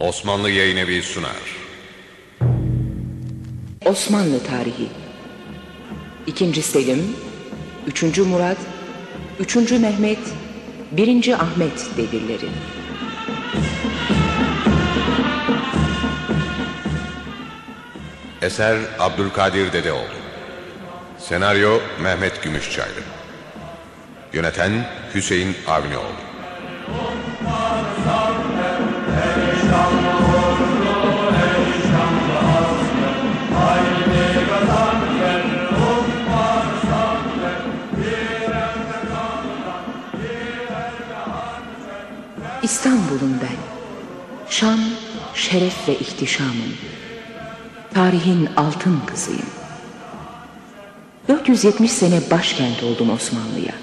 Osmanlı Yayın Evi sunar. Osmanlı Tarihi 2. Selim 3. Murat 3. Mehmet 1. Ahmet devirleri Eser Abdülkadir Dedeoğlu. Senaryo Mehmet Gümüşçaylı. Yöneten Hüseyin Avnioğlu. İstanbul'um ben. Şan, şeref ve ihtişamım. Tarihin altın kızıyım. 470 sene başkent oldum Osmanlı'ya.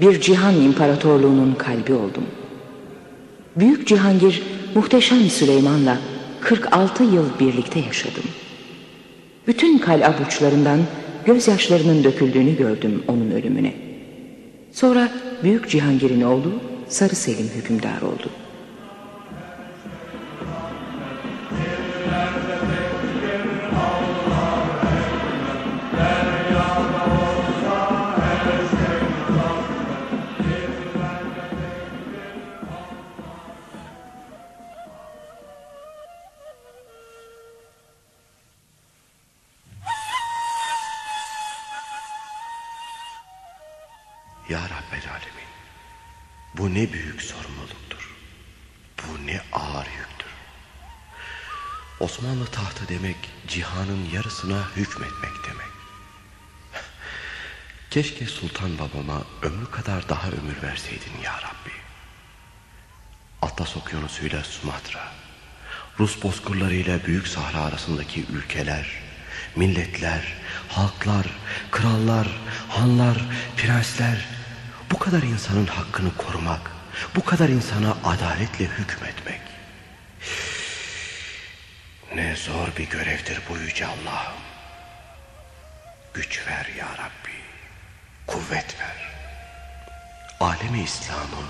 Bir cihan imparatorluğunun kalbi oldum. Büyük Cihangir muhteşem Süleyman'la 46 yıl birlikte yaşadım. Bütün kal burçlarından gözyaşlarının döküldüğünü gördüm onun ölümüne. Sonra Büyük Cihangir'in oğlu Sarı Selim hükümdar oldu. Ne büyük sorumluluktur. Bu ne ağır yüktür. Osmanlı tahtı demek cihanın yarısına hükmetmek demek. Keşke sultan babama ömrü kadar daha ömür verseydin ya Rabbi. Atlas okyanusuyla Sumatra, Rus bozkırlarıyla Büyük Sahra arasındaki ülkeler, milletler, halklar, krallar, hanlar, prensler, bu kadar insanın hakkını korumak, bu kadar insana adaletle hükmetmek. Ne zor bir görevdir bu yüce Allah'ım. Güç ver ya Rabbi, kuvvet ver. Alemi İslam'ı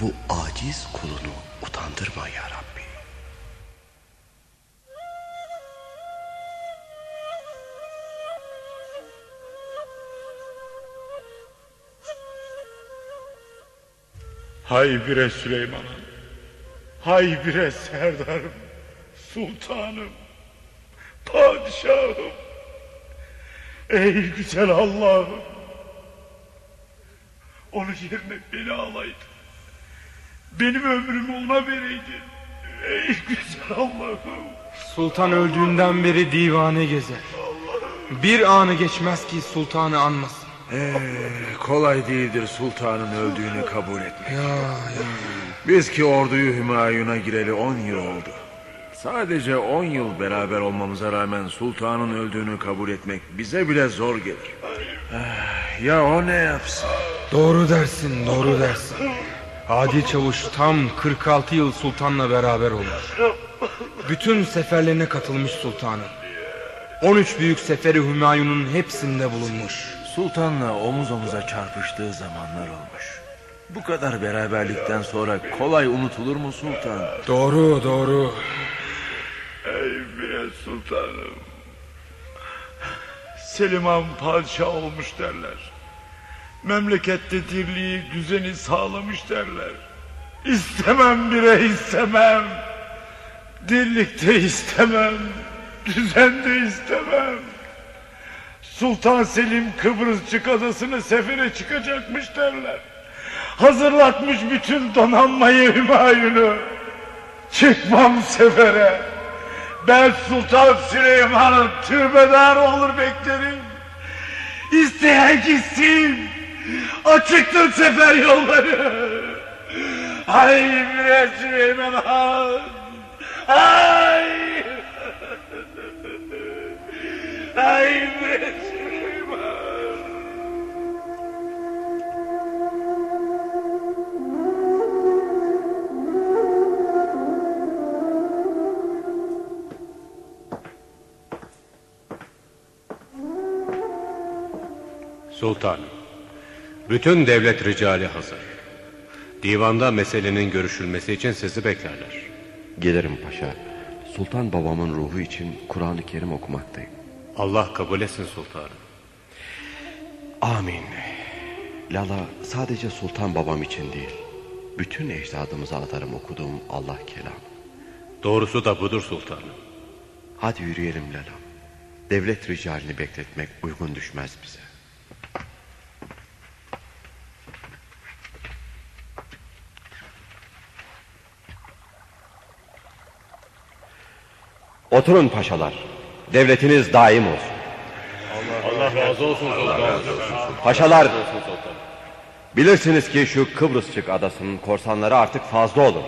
bu aciz kulunu utandırma ya Rabbi. Hay bire Süleyman'ım. Hay bire Serdar'ım. Sultanım. Padişahım. Ey güzel Allah'ım. Onun yerine beni alaydın. Benim ömrümü ona vereydin. Ey güzel Allah'ım. Sultan öldüğünden beri divane gezer. Bir anı geçmez ki sultanı anmasın. Ee, kolay değildir sultanın öldüğünü kabul etmek. Ya ya. Biz ki orduyu Hümayun'a gireli on yıl oldu. Sadece on yıl beraber olmamıza rağmen sultanın öldüğünü kabul etmek bize bile zor gelir. Eh, Ya o ne yapsın? Doğru dersin doğru dersin. Adil Çavuş tam 46 yıl sultanla beraber olmuş. Bütün seferlerine katılmış sultanın. 13 büyük seferi Hümayun'un hepsinde bulunmuş. Sultanla omuz omuza çarpıştığı zamanlar olmuş. Bu kadar beraberlikten sonra kolay unutulur mu sultan? Doğru doğru. Ey bire sultanım. Selimhan padişah olmuş derler. Memlekette dirliği, düzeni sağlamış derler. İstemem bire istemem. Dirlikte istemem. Düzende istemem. Sultan Selim Kıbrısçık adasını sefere çıkacakmış derler. Hazırlatmış bütün donanmayı Hümayun'u. Çıkmam sefere. Ben Sultan Süleyman'ın türbedar olur beklerim. İsteyen gitsin. Açıktır sefer yolları. Hay bre Süleyman Han. Hay. Hay bre Sultanım, bütün devlet ricali hazır. Divanda meselenin görüşülmesi için sizi beklerler. Gelirim paşa. Sultan babamın ruhu için Kur'an-ı Kerim okumaktayım. Allah kabul etsin sultanım. Amin. Lala sadece sultan babam için değil. Bütün ecdadımıza atarım okuduğum Allah kelamı. Doğrusu da budur sultanım. Hadi yürüyelim Lala. Devlet ricalini bekletmek uygun düşmez bize. Oturun paşalar. Devletiniz daim olsun. Allah razı olsun sultanım. Paşalar, bilirsiniz ki şu Kıbrısçık adasının korsanları artık fazla olur.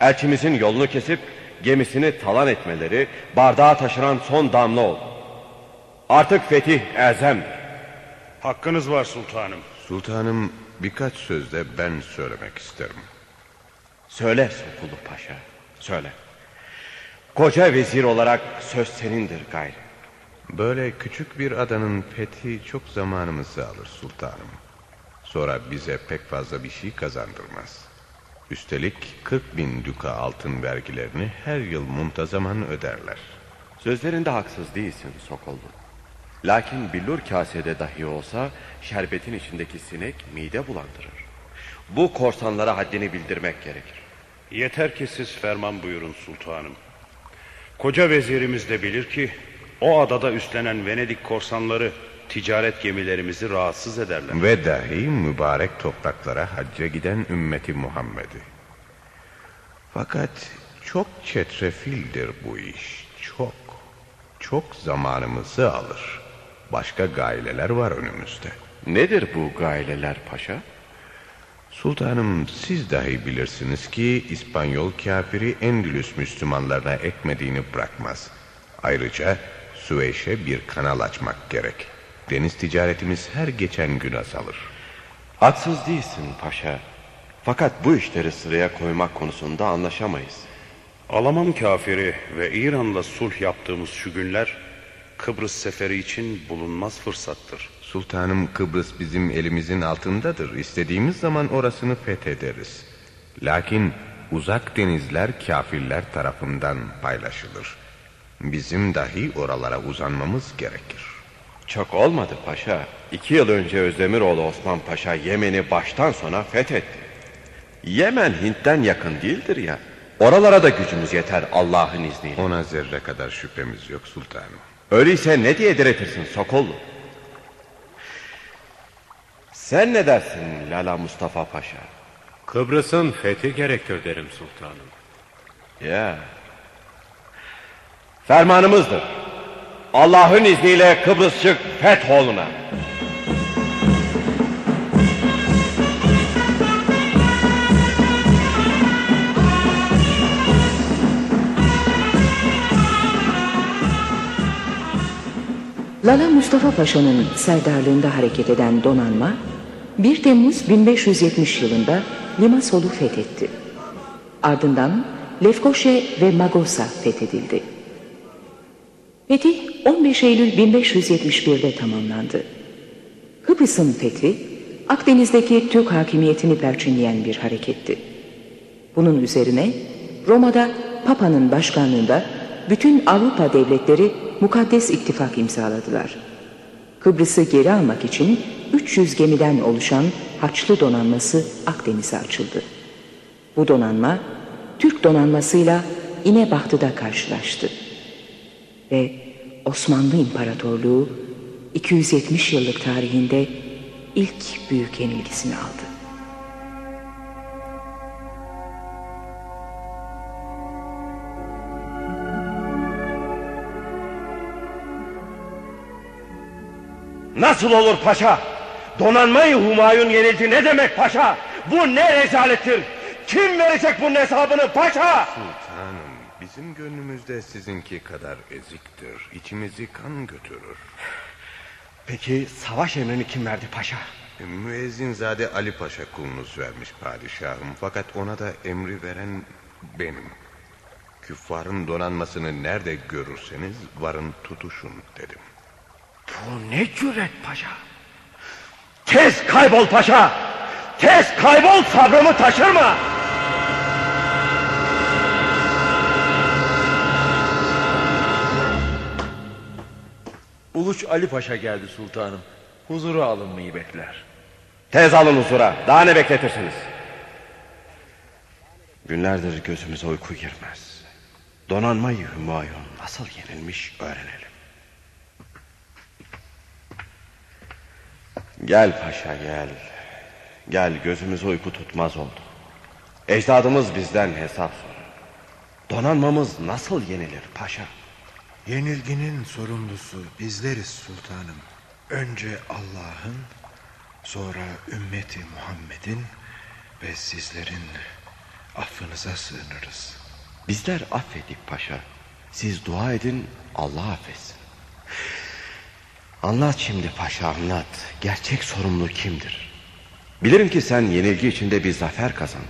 Elçimizin yolunu kesip gemisini talan etmeleri bardağa taşıran son damla oldu. Artık fetih elzemdir. Hakkınız var sultanım. Sultanım birkaç sözde ben söylemek isterim. Söyle Sokullu Paşa, söyle. Koca vezir olarak söz senindir gayrı. Böyle küçük bir adanın fethi çok zamanımızı alır sultanım. Sonra bize pek fazla bir şey kazandırmaz. Üstelik 40 bin duka altın vergilerini her yıl muntazaman öderler. Sözlerinde haksız değilsin Sokollu. Lakin billur kasede dahi olsa şerbetin içindeki sinek mide bulandırır. Bu korsanlara haddini bildirmek gerekir. Yeter ki siz ferman buyurun sultanım. Koca vezirimiz de bilir ki o adada üstlenen Venedik korsanları ticaret gemilerimizi rahatsız ederler. Ve dahi mübarek topraklara hacca giden ümmeti Muhammed'i. Fakat çok çetrefildir bu iş. Çok. Çok zamanımızı alır. Başka gaileler var önümüzde. Nedir bu gaileler paşa? Sultanım siz dahi bilirsiniz ki İspanyol kafiri Endülüs Müslümanlarına ekmediğini bırakmaz. Ayrıca Süveyş'e bir kanal açmak gerek. Deniz ticaretimiz her geçen gün azalır. Haksız değilsin paşa. Fakat bu işleri sıraya koymak konusunda anlaşamayız. Alaman kafiri ve İran'la sulh yaptığımız şu günler Kıbrıs seferi için bulunmaz fırsattır. Sultanım Kıbrıs bizim elimizin altındadır. İstediğimiz zaman orasını fethederiz. Lakin uzak denizler kafirler tarafından paylaşılır. Bizim dahi oralara uzanmamız gerekir. Çok olmadı paşa. İki yıl önce Özdemiroğlu Osman Paşa Yemen'i baştan sona fethetti. Yemen Hint'ten yakın değildir ya. Oralara da gücümüz yeter Allah'ın izniyle. Ona zerre kadar şüphemiz yok sultanım. Öyleyse ne diye diretirsin Sokollu? Sen ne dersin Lala Mustafa Paşa? Kıbrıs'ın fethi gerektir derim sultanım. Ya. Fermanımızdır. Allah'ın izniyle Kıbrısçık fetholuna. Lala Mustafa Paşa'nın serdarlığında hareket eden donanma 1 Temmuz 1570 yılında Limasol'u fethetti. Ardından Lefkoşe ve Magosa fethedildi. Fetih 15 Eylül 1571'de tamamlandı. Kıbrıs'ın fethi Akdeniz'deki Türk hakimiyetini perçinleyen bir hareketti. Bunun üzerine Roma'da Papa'nın başkanlığında bütün Avrupa devletleri mukaddes ittifak imzaladılar. Kıbrıs'ı geri almak için 300 gemiden oluşan Haçlı donanması Akdeniz'e açıldı. Bu donanma Türk donanmasıyla İnebahtı'da karşılaştı. Ve Osmanlı İmparatorluğu 270 yıllık tarihinde ilk büyük yenilgisini aldı. Nasıl olur paşa? Donanmayı Humayun yenildi ne demek paşa? Bu ne rezalettir? Kim verecek bunun hesabını paşa? Sultanım bizim gönlümüzde sizinki kadar eziktir. İçimizi kan götürür. Peki savaş emrini kim verdi paşa? Müezzinzade Ali Paşa kulunuz vermiş padişahım. Fakat ona da emri veren benim. Küffarın donanmasını nerede görürseniz varın tutuşun dedim. Bu ne cüret paşa? Tez kaybol paşa! Tez kaybol sabrımı taşırma! Uluç Ali Paşa geldi sultanım. Huzura alınmayı bekler. Tez alın huzura. Daha ne bekletirsiniz? Günlerdir gözümüze uyku girmez. Donanmayı Hümayun nasıl yenilmiş öğrenelim. Gel paşa gel. Gel gözümüze uyku tutmaz oldu. Ecdadımız bizden hesap sorun. Donanmamız nasıl yenilir paşa? Yenilginin sorumlusu bizleriz sultanım. Önce Allah'ın, sonra ümmeti Muhammed'in ve sizlerin affınıza sığınırız. Bizler affettik paşa. Siz dua edin Allah affetsin. Anlat şimdi paşa anlat. Gerçek sorumlu kimdir? Bilirim ki sen yenilgi içinde bir zafer kazandın.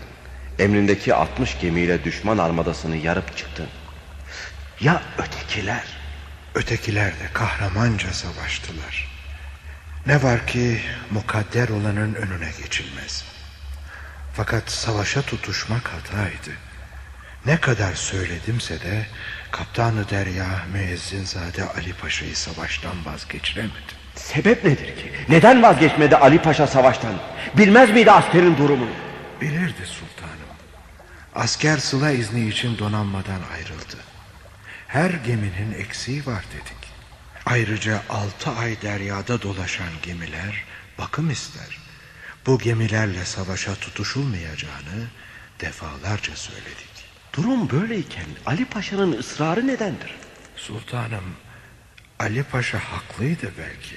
Emrindeki 60 gemiyle düşman armadasını yarıp çıktın. Ya ötekiler? Ötekiler de kahramanca savaştılar. Ne var ki mukadder olanın önüne geçilmez. Fakat savaşa tutuşmak hataydı. Ne kadar söyledimse de Kaptanı Derya Müezzinzade Ali Paşa'yı savaştan vazgeçiremedi. Sebep nedir ki? Neden vazgeçmedi Ali Paşa savaştan? Bilmez miydi askerin durumunu? Bilirdi sultanım. Asker sıla izni için donanmadan ayrıldı. Her geminin eksiği var dedik. Ayrıca altı ay deryada dolaşan gemiler bakım ister. Bu gemilerle savaşa tutuşulmayacağını defalarca söyledik. Durum böyleyken Ali Paşa'nın ısrarı nedendir? Sultanım, Ali Paşa haklıydı belki.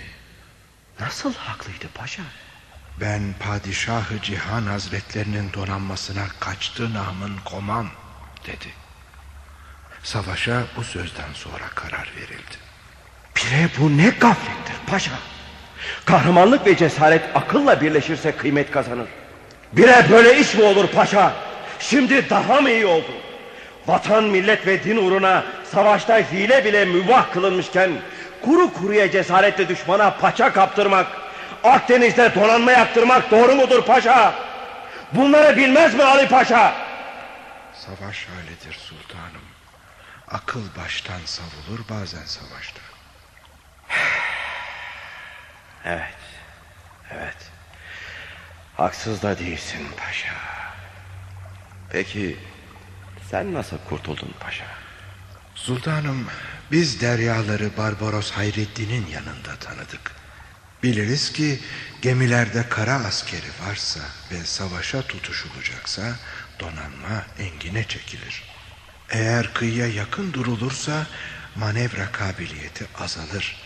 Nasıl haklıydı paşa? Ben padişahı cihan hazretlerinin donanmasına kaçtı namın komam dedi. Savaşa bu sözden sonra karar verildi. Bire bu ne gaflettir paşa. Kahramanlık ve cesaret akılla birleşirse kıymet kazanır. Bire böyle iş mi olur paşa? Şimdi daha mı iyi oldu? Vatan, millet ve din uğruna savaşta hile bile mübah kılınmışken kuru kuruya cesaretle düşmana paça kaptırmak, Akdeniz'de donanma yaktırmak doğru mudur paşa? Bunları bilmez mi Ali Paşa? Savaş halidir sultanım. Akıl baştan savulur bazen savaşta. Evet, evet. Haksız da değilsin paşa. Peki sen nasıl kurtuldun paşa? Sultanım biz deryaları Barbaros Hayrettin'in yanında tanıdık. Biliriz ki gemilerde kara askeri varsa ve savaşa tutuşulacaksa donanma engine çekilir. Eğer kıyıya yakın durulursa manevra kabiliyeti azalır.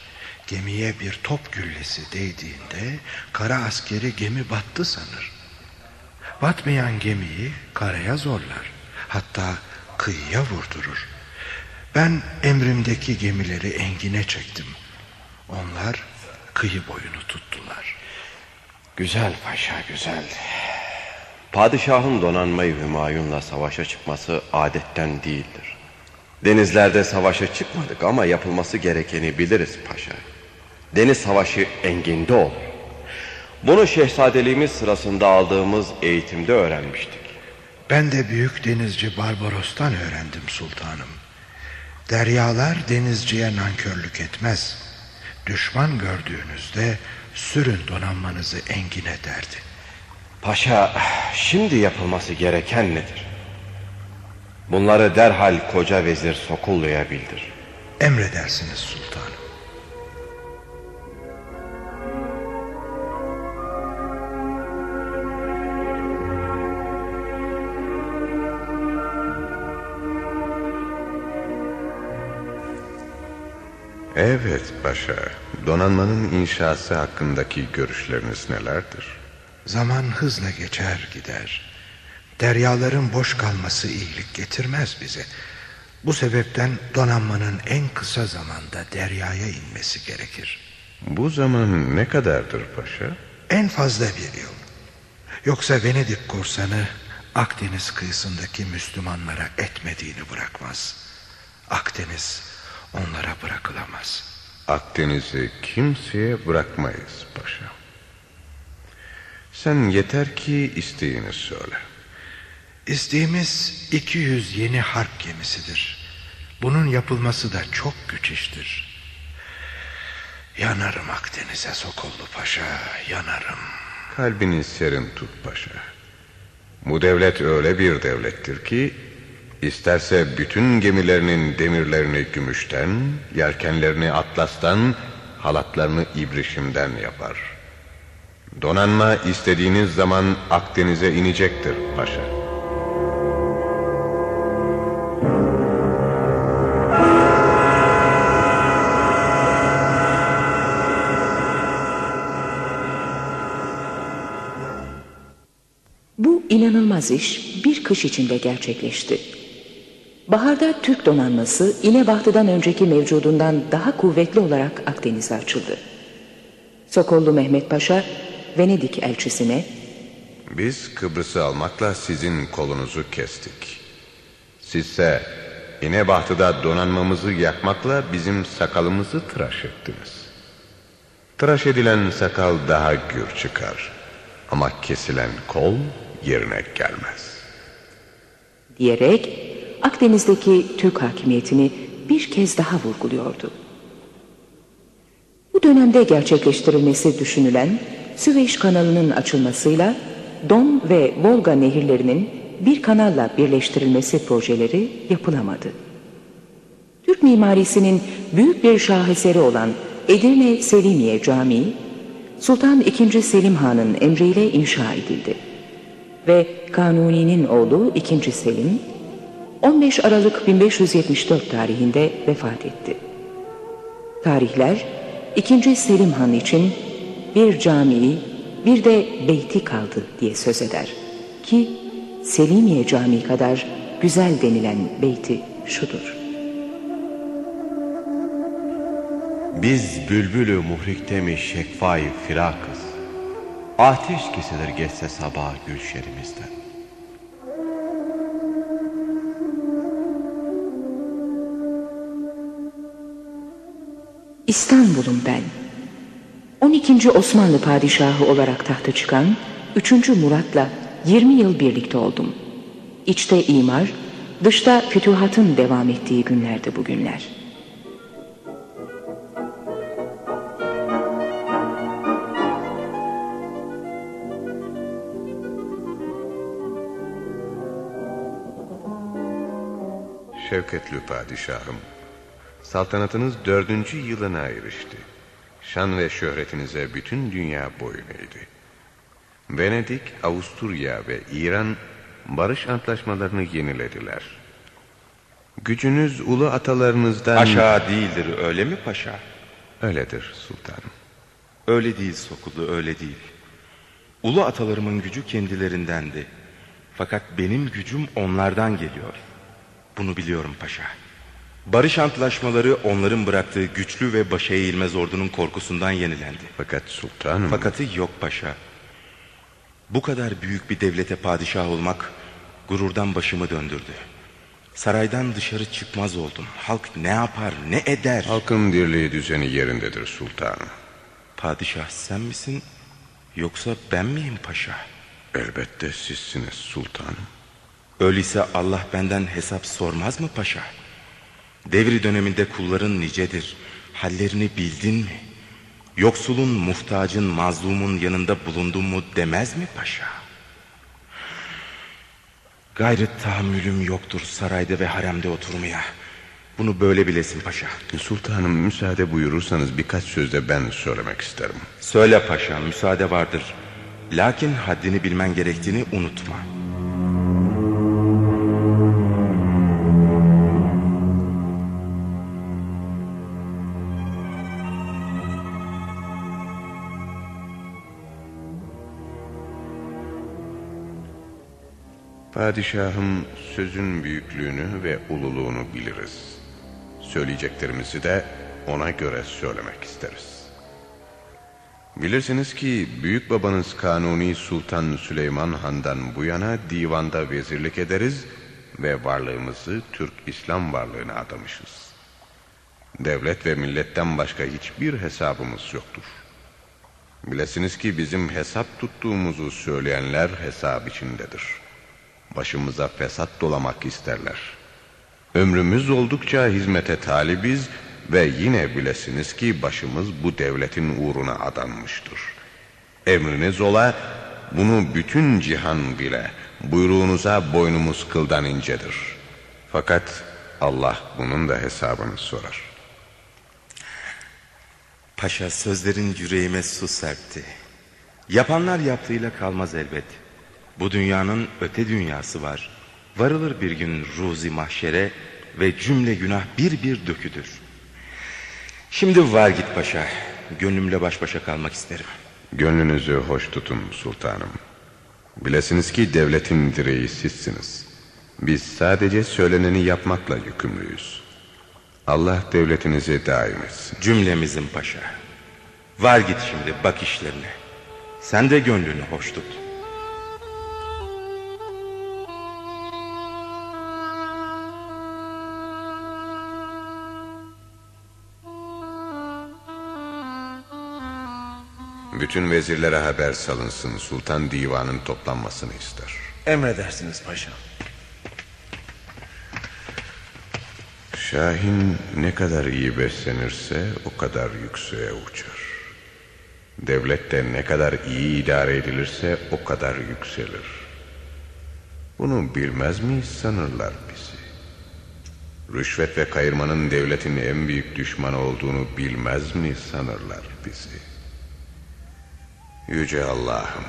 Gemiye bir top güllesi değdiğinde kara askeri gemi battı sanır. Batmayan gemiyi karaya zorlar. Hatta kıyıya vurdurur. Ben emrimdeki gemileri engine çektim. Onlar kıyı boyunu tuttular. Güzel paşa güzel. Padişahın donanmayı Hümayun'la savaşa çıkması adetten değildir. Denizlerde savaşa çıkmadık ama yapılması gerekeni biliriz paşa. Deniz savaşı enginde olur. Bunu şehzadeliğimiz sırasında aldığımız eğitimde öğrenmiştik. Ben de büyük denizci Barbaros'tan öğrendim sultanım. Deryalar denizciye nankörlük etmez. Düşman gördüğünüzde sürün donanmanızı engine derdi. Paşa şimdi yapılması gereken nedir? Bunları derhal koca vezir Sokullu'ya bildir. Emredersiniz sultanım. Evet paşa. Donanmanın inşası hakkındaki görüşleriniz nelerdir? Zaman hızla geçer gider. Deryaların boş kalması iyilik getirmez bize. Bu sebepten donanmanın en kısa zamanda deryaya inmesi gerekir. Bu zaman ne kadardır paşa? En fazla bir yıl. Yoksa Venedik korsanı Akdeniz kıyısındaki Müslümanlara etmediğini bırakmaz. Akdeniz onlara bırakılamaz. Akdeniz'i kimseye bırakmayız paşa. Sen yeter ki isteğini söyle. İsteğimiz 200 yeni harp gemisidir. Bunun yapılması da çok güç iştir. Yanarım Akdeniz'e Sokollu Paşa, yanarım. Kalbini serin tut paşa. Bu devlet öyle bir devlettir ki isterse bütün gemilerinin demirlerini gümüşten, yelkenlerini atlastan, halatlarını ibrişimden yapar. Donanma istediğiniz zaman Akdeniz'e inecektir paşa. Bu inanılmaz iş bir kış içinde gerçekleşti. Baharda Türk donanması İnebahtı'dan önceki mevcudundan daha kuvvetli olarak Akdeniz'e açıldı. Sokollu Mehmet Paşa Venedik elçisine Biz Kıbrıs'ı almakla sizin kolunuzu kestik. Sizse İnebahtı'da donanmamızı yakmakla bizim sakalımızı tıraş ettiniz. Tıraş edilen sakal daha gür çıkar. Ama kesilen kol yerine gelmez. Diyerek Akdeniz'deki Türk hakimiyetini bir kez daha vurguluyordu. Bu dönemde gerçekleştirilmesi düşünülen Süveyş kanalının açılmasıyla Don ve Volga nehirlerinin bir kanalla birleştirilmesi projeleri yapılamadı. Türk mimarisinin büyük bir şaheseri olan Edirne Selimiye Camii, Sultan II. Selim Han'ın emriyle inşa edildi. Ve Kanuni'nin oğlu II. Selim, 15 Aralık 1574 tarihinde vefat etti. Tarihler, II. Selim Han için bir camii, bir de beyti kaldı diye söz eder. Ki Selimiye Camii kadar güzel denilen beyti şudur. Biz bülbülü muhrikte mi şekfai firakız. Ateş kesilir geçse sabah gülşerimizden. İstanbul'um ben. 12. Osmanlı padişahı olarak tahta çıkan 3. Murat'la 20 yıl birlikte oldum. İçte imar, dışta fütuhatın devam ettiği günlerde bugünler. Şevketli padişahım, saltanatınız dördüncü yılına erişti. Şan ve şöhretinize bütün dünya boyun eğdi. Venedik, Avusturya ve İran barış antlaşmalarını yenilediler. Gücünüz ulu atalarınızdan... Paşa değildir öyle mi paşa? Öyledir sultanım. Öyle değil Sokulu öyle değil. Ulu atalarımın gücü kendilerindendi. Fakat benim gücüm onlardan geliyor. Bunu biliyorum paşa. Barış antlaşmaları onların bıraktığı güçlü ve başa eğilmez ordunun korkusundan yenilendi. Fakat sultanım... Fakatı yok paşa. Bu kadar büyük bir devlete padişah olmak gururdan başımı döndürdü. Saraydan dışarı çıkmaz oldum. Halk ne yapar ne eder? Halkın dirliği düzeni yerindedir sultanım. Padişah sen misin yoksa ben miyim paşa? Elbette sizsiniz sultanım. Öyleyse Allah benden hesap sormaz mı paşa? Devri döneminde kulların nicedir. Hallerini bildin mi? Yoksulun, muhtacın, mazlumun yanında bulundun mu demez mi paşa? Gayret tahammülüm yoktur sarayda ve haremde oturmaya. Bunu böyle bilesin paşa. Sultanım müsaade buyurursanız birkaç sözde ben söylemek isterim. Söyle paşa müsaade vardır. Lakin haddini bilmen gerektiğini unutma. Padişahım sözün büyüklüğünü ve ululuğunu biliriz. Söyleyeceklerimizi de ona göre söylemek isteriz. Bilirsiniz ki büyük babanız Kanuni Sultan Süleyman Han'dan bu yana divanda vezirlik ederiz ve varlığımızı Türk İslam varlığına adamışız. Devlet ve milletten başka hiçbir hesabımız yoktur. Bilesiniz ki bizim hesap tuttuğumuzu söyleyenler hesap içindedir.'' Başımıza fesat dolamak isterler. Ömrümüz oldukça hizmete talibiz Ve yine bilesiniz ki başımız bu devletin uğruna adanmıştır. Emriniz ola bunu bütün cihan bile buyruğunuza boynumuz kıldan incedir. Fakat Allah bunun da hesabını sorar. Paşa sözlerin yüreğime su serpti. Yapanlar yaptığıyla kalmaz elbet. Bu dünyanın öte dünyası var. Varılır bir gün ruzi mahşere ve cümle günah bir bir döküdür. Şimdi var git paşa. Gönlümle baş başa kalmak isterim. Gönlünüzü hoş tutun sultanım. Bilesiniz ki devletin direği sizsiniz. Biz sadece söyleneni yapmakla yükümlüyüz. Allah devletinizi daim etsin. Cümlemizin paşa. Var git şimdi bak işlerine. Sen de gönlünü hoş tut. Bütün vezirlere haber salınsın. Sultan divanın toplanmasını ister. Emredersiniz paşam. Şahin ne kadar iyi beslenirse o kadar yükseğe uçar. Devlet de ne kadar iyi idare edilirse o kadar yükselir. Bunu bilmez miyiz sanırlar bizi. Rüşvet ve kayırmanın devletin en büyük düşmanı olduğunu bilmez mi sanırlar bizi. Yüce Allah'ım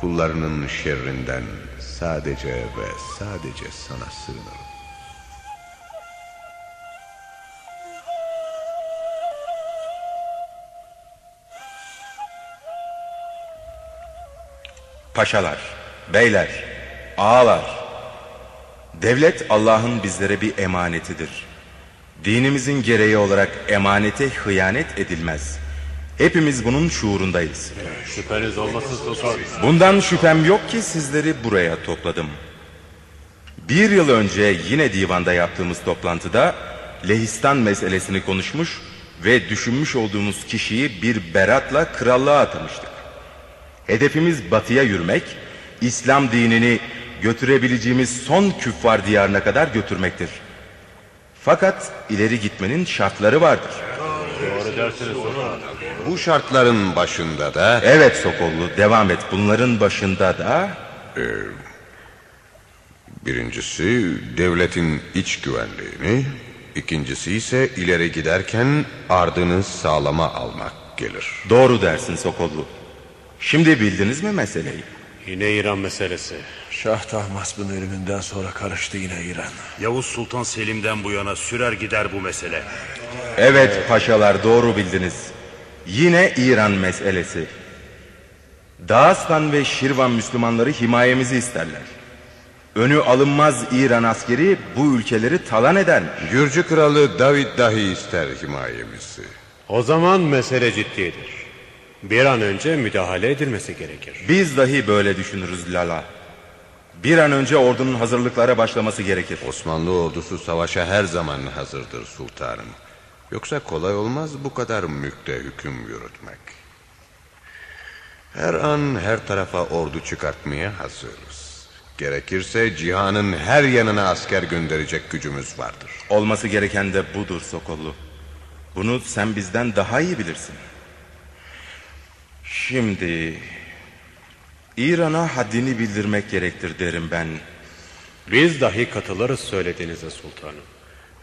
kullarının şerrinden sadece ve sadece sana sığınırım. Paşalar, beyler, ağalar. Devlet Allah'ın bizlere bir emanetidir. Dinimizin gereği olarak emanete hıyanet edilmez. Hepimiz bunun şuurundayız. Şüpheniz olmasın sultan. Bundan şüphem yok ki sizleri buraya topladım. Bir yıl önce yine divanda yaptığımız toplantıda Lehistan meselesini konuşmuş ve düşünmüş olduğumuz kişiyi bir beratla krallığa atamıştık. Hedefimiz batıya yürümek, İslam dinini götürebileceğimiz son küffar diyarına kadar götürmektir. Fakat ileri gitmenin şartları vardır. Doğru dersiniz sultan. Bu şartların başında da... Evet Sokollu devam et. Bunların başında da... E, birincisi devletin iç güvenliğini... ikincisi ise ileri giderken ardını sağlama almak gelir. Doğru dersin Sokollu. Şimdi bildiniz mi meseleyi? Yine İran meselesi. Şah Tahmasp'ın ölümünden sonra karıştı yine İran. Yavuz Sultan Selim'den bu yana sürer gider bu mesele. Evet paşalar doğru bildiniz. Yine İran meselesi. Dağıstan ve Şirvan Müslümanları himayemizi isterler. Önü alınmaz İran askeri bu ülkeleri talan eder. Gürcü kralı David dahi ister himayemizi. O zaman mesele ciddidir. Bir an önce müdahale edilmesi gerekir. Biz dahi böyle düşünürüz Lala. Bir an önce ordunun hazırlıklara başlaması gerekir. Osmanlı ordusu savaşa her zaman hazırdır sultanım. Yoksa kolay olmaz bu kadar mülkte hüküm yürütmek. Her an her tarafa ordu çıkartmaya hazırız. Gerekirse cihanın her yanına asker gönderecek gücümüz vardır. Olması gereken de budur Sokollu. Bunu sen bizden daha iyi bilirsin. Şimdi İran'a haddini bildirmek gerektir derim ben. Biz dahi katılırız söylediğinize sultanım.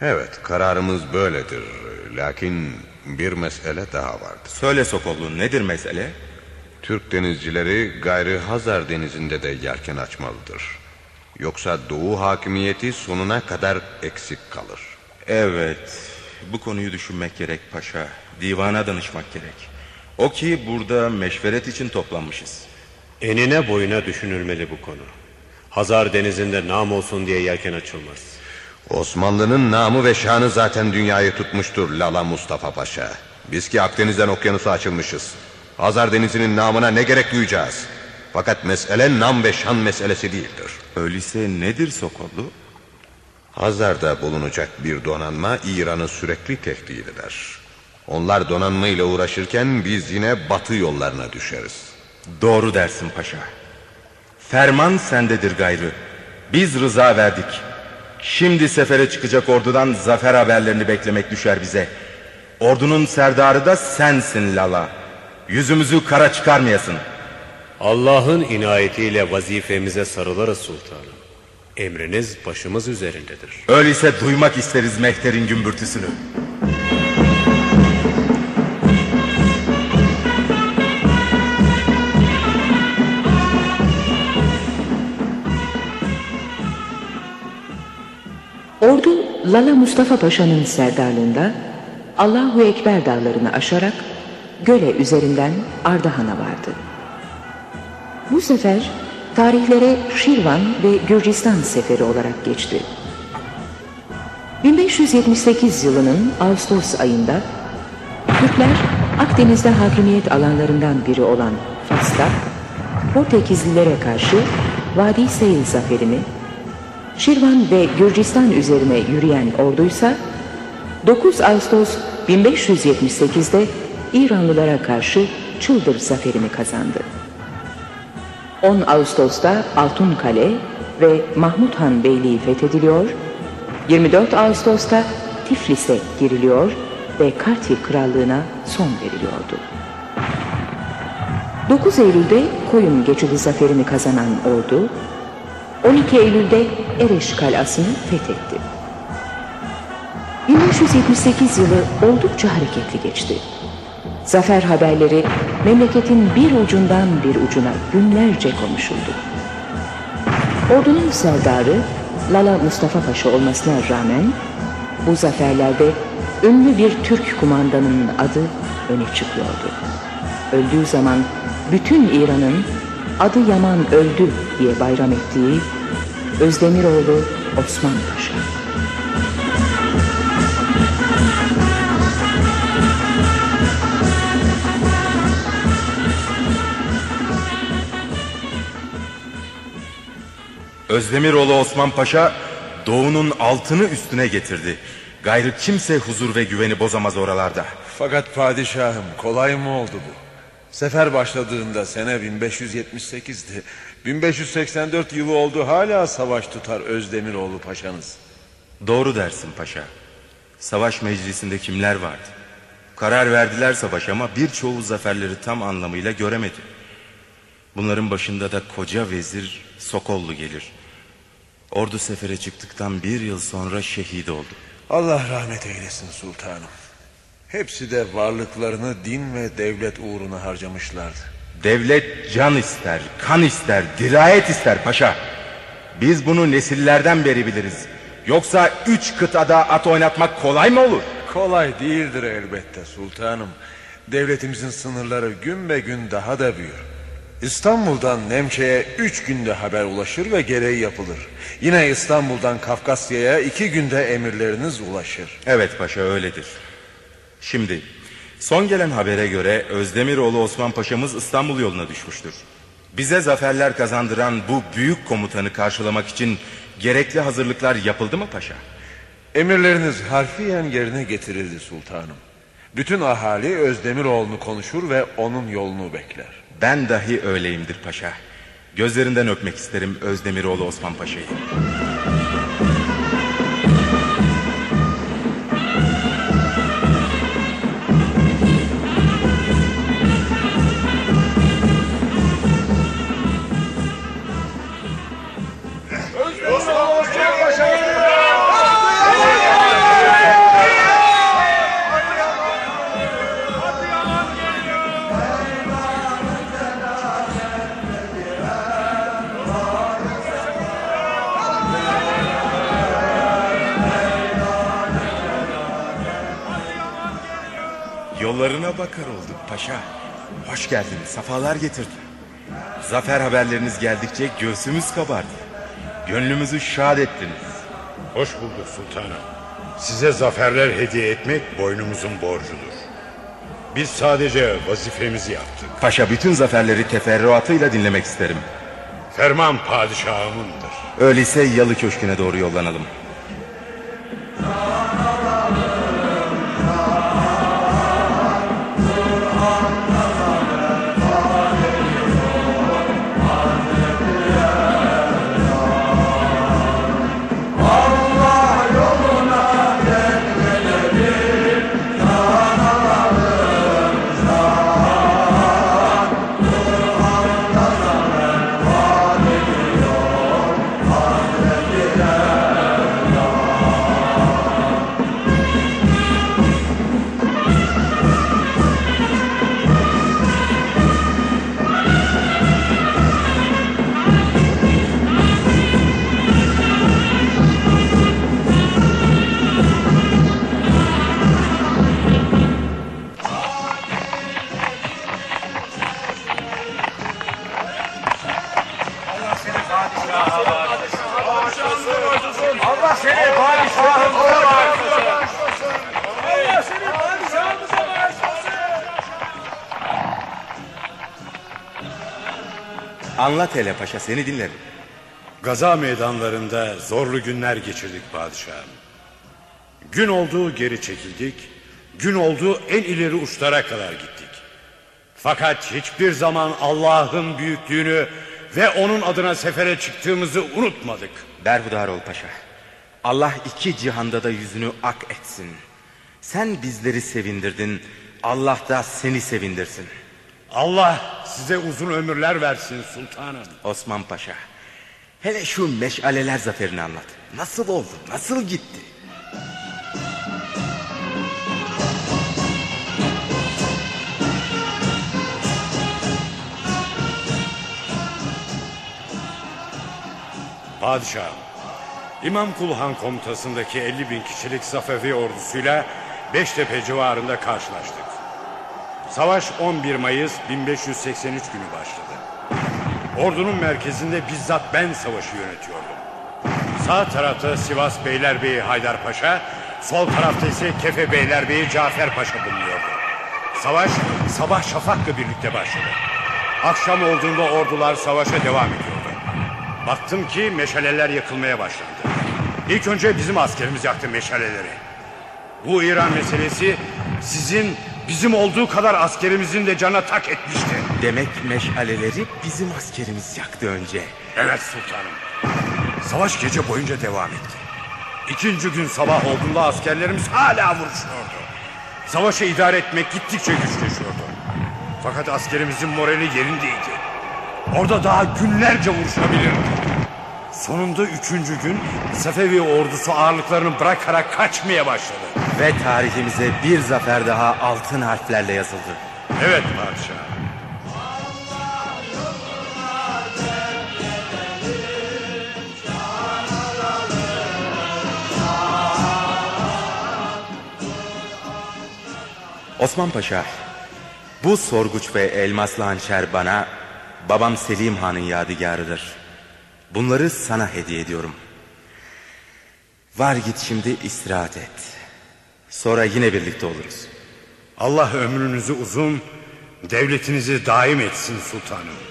Evet kararımız böyledir. Lakin bir mesele daha vardır. Söyle Sokollu nedir mesele? Türk denizcileri gayrı Hazar denizinde de yelken açmalıdır. Yoksa Doğu hakimiyeti sonuna kadar eksik kalır. Evet bu konuyu düşünmek gerek paşa. Divana danışmak gerek. O ki burada meşveret için toplanmışız. Enine boyuna düşünülmeli bu konu. Hazar denizinde nam olsun diye yelken açılmaz. Osmanlı'nın namı ve şanı zaten dünyayı tutmuştur Lala Mustafa Paşa. Biz ki Akdeniz'den okyanusa açılmışız. Hazar Denizi'nin namına ne gerek duyacağız? Fakat mesele nam ve şan meselesi değildir. Öyleyse nedir Sokollu? Hazar'da bulunacak bir donanma İran'ı sürekli tehdit eder. Onlar donanma ile uğraşırken biz yine batı yollarına düşeriz. Doğru dersin paşa. Ferman sendedir gayrı. Biz rıza verdik. Şimdi sefere çıkacak ordudan zafer haberlerini beklemek düşer bize. Ordunun serdarı da sensin Lala. Yüzümüzü kara çıkarmayasın. Allah'ın inayetiyle vazifemize sarılarız sultanım. Emriniz başımız üzerindedir. Öyleyse duymak isteriz mehterin gümbürtüsünü. Ordu Lala Mustafa Paşa'nın serdarlığında Allahu Ekber dağlarını aşarak Göle üzerinden Ardahan'a vardı. Bu sefer tarihlere Şirvan ve Gürcistan seferi olarak geçti. 1578 yılının Ağustos ayında Türkler Akdeniz'de hakimiyet alanlarından biri olan Fas'ta Portekizlilere karşı Vadi Seyil zaferini Şirvan ve Gürcistan üzerine yürüyen orduysa 9 Ağustos 1578'de İranlılara karşı Çıldır zaferini kazandı. 10 Ağustos'ta Altunkale ve Mahmut Han Beyliği fethediliyor, 24 Ağustos'ta Tiflis'e giriliyor ve Kartil Krallığına son veriliyordu. 9 Eylül'de Koyun Geçidi zaferini kazanan ordu, 12 Eylül'de Ereş Kalası'nı fethetti. 1578 yılı oldukça hareketli geçti. Zafer haberleri memleketin bir ucundan bir ucuna günlerce konuşuldu. Ordunun serdarı Lala Mustafa Paşa olmasına rağmen bu zaferlerde ünlü bir Türk kumandanının adı öne çıkıyordu. Öldüğü zaman bütün İran'ın adı Yaman öldü diye bayram ettiği Özdemiroğlu Osman Paşa. Özdemiroğlu Osman Paşa doğunun altını üstüne getirdi. Gayrı kimse huzur ve güveni bozamaz oralarda. Fakat padişahım kolay mı oldu bu? Sefer başladığında sene 1578'di. 1584 yılı oldu hala savaş tutar Özdemiroğlu paşanız. Doğru dersin paşa. Savaş meclisinde kimler vardı? Karar verdiler savaş ama birçoğu zaferleri tam anlamıyla göremedi. Bunların başında da koca vezir Sokollu gelir. Ordu sefere çıktıktan bir yıl sonra şehit oldu. Allah rahmet eylesin sultanım. Hepsi de varlıklarını din ve devlet uğruna harcamışlardı. Devlet can ister, kan ister, dirayet ister paşa. Biz bunu nesillerden beri biliriz. Yoksa üç kıtada at oynatmak kolay mı olur? Kolay değildir elbette sultanım. Devletimizin sınırları gün be gün daha da büyür. İstanbul'dan Nemçe'ye üç günde haber ulaşır ve gereği yapılır. Yine İstanbul'dan Kafkasya'ya iki günde emirleriniz ulaşır. Evet paşa öyledir. Şimdi son gelen habere göre Özdemiroğlu Osman Paşa'mız İstanbul yoluna düşmüştür. Bize zaferler kazandıran bu büyük komutanı karşılamak için gerekli hazırlıklar yapıldı mı paşa? Emirleriniz harfiyen yerine getirildi sultanım. Bütün ahali Özdemiroğlu'nu konuşur ve onun yolunu bekler. Ben dahi öyleyimdir paşa. Gözlerinden öpmek isterim Özdemiroğlu Osman Paşa'yı. Paşa. Hoş geldin, safalar getirdin. Zafer haberleriniz geldikçe göğsümüz kabardı. Gönlümüzü şad ettiniz. Hoş bulduk sultanım. Size zaferler hediye etmek boynumuzun borcudur. Biz sadece vazifemizi yaptık. Paşa bütün zaferleri teferruatıyla dinlemek isterim. Ferman padişahımındır. Öyleyse Yalı Köşkü'ne doğru yollanalım. Hele paşa seni dinlerim. Gaza meydanlarında zorlu günler geçirdik padişahım. Gün olduğu geri çekildik. Gün olduğu en ileri uçlara kadar gittik. Fakat hiçbir zaman Allah'ın büyüklüğünü ve onun adına sefere çıktığımızı unutmadık. Berhudar ol paşa. Allah iki cihanda da yüzünü ak etsin. Sen bizleri sevindirdin. Allah da seni sevindirsin. Allah size uzun ömürler versin sultanım. Osman Paşa. Hele şu meşaleler zaferini anlat. Nasıl oldu? Nasıl gitti? Padişahım, İmam Kulhan komutasındaki 50 bin kişilik Safevi ordusuyla Beştepe civarında karşılaştık. Savaş 11 Mayıs 1583 günü başladı. Ordunun merkezinde bizzat ben savaşı yönetiyordum. Sağ tarafta Sivas Beylerbeyi Haydarpaşa, sol tarafta ise Kefe Beylerbeyi Cafer Paşa bulunuyordu. Savaş sabah şafakla birlikte başladı. Akşam olduğunda ordular savaşa devam ediyordu. Baktım ki meşaleler yakılmaya başlandı. İlk önce bizim askerimiz yaktı meşaleleri. Bu İran meselesi sizin bizim olduğu kadar askerimizin de cana tak etmişti. Demek meşaleleri bizim askerimiz yaktı önce. Evet sultanım. Savaş gece boyunca devam etti. İkinci gün sabah olduğunda askerlerimiz hala vuruşuyordu. Savaşı idare etmek gittikçe güçleşiyordu. Fakat askerimizin morali yerindeydi. Orada daha günlerce vuruşabilirdi. Sonunda üçüncü gün Sefevi ordusu ağırlıklarını bırakarak kaçmaya başladı. Ve tarihimize bir zafer daha altın harflerle yazıldı. Evet padişah. Osman Paşa, bu sorguç ve elmaslı hançer bana babam Selim Han'ın yadigarıdır. Bunları sana hediye ediyorum. Var git şimdi istirahat et. Sonra yine birlikte oluruz. Allah ömrünüzü uzun, devletinizi daim etsin sultanım.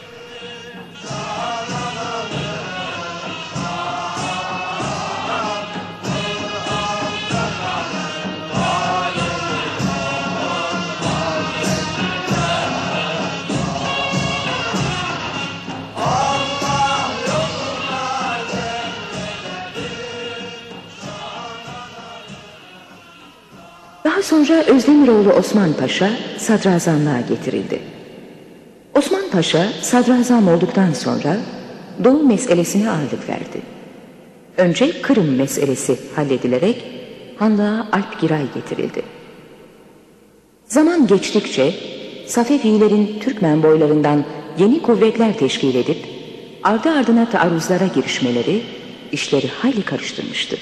Sonra Özdemiroğlu Osman Paşa sadrazamlığa getirildi. Osman Paşa sadrazam olduktan sonra Doğu meselesine ağırlık verdi. Önce Kırım meselesi halledilerek Hanlığa Alp Giray getirildi. Zaman geçtikçe Safevilerin Türkmen boylarından yeni kuvvetler teşkil edip ardı ardına taarruzlara girişmeleri işleri hayli karıştırmıştı.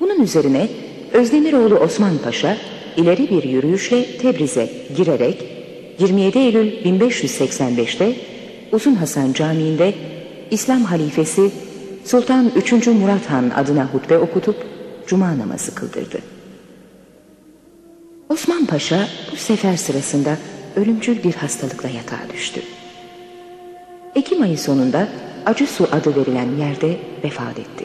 Bunun üzerine Özdemiroğlu Osman Paşa ileri bir yürüyüşle Tebriz'e girerek 27 Eylül 1585'te Uzun Hasan Camii'nde İslam halifesi Sultan 3. Murat Han adına hutbe okutup cuma namazı kıldırdı. Osman Paşa bu sefer sırasında ölümcül bir hastalıkla yatağa düştü. Ekim ayı sonunda Acısu adı verilen yerde vefat etti.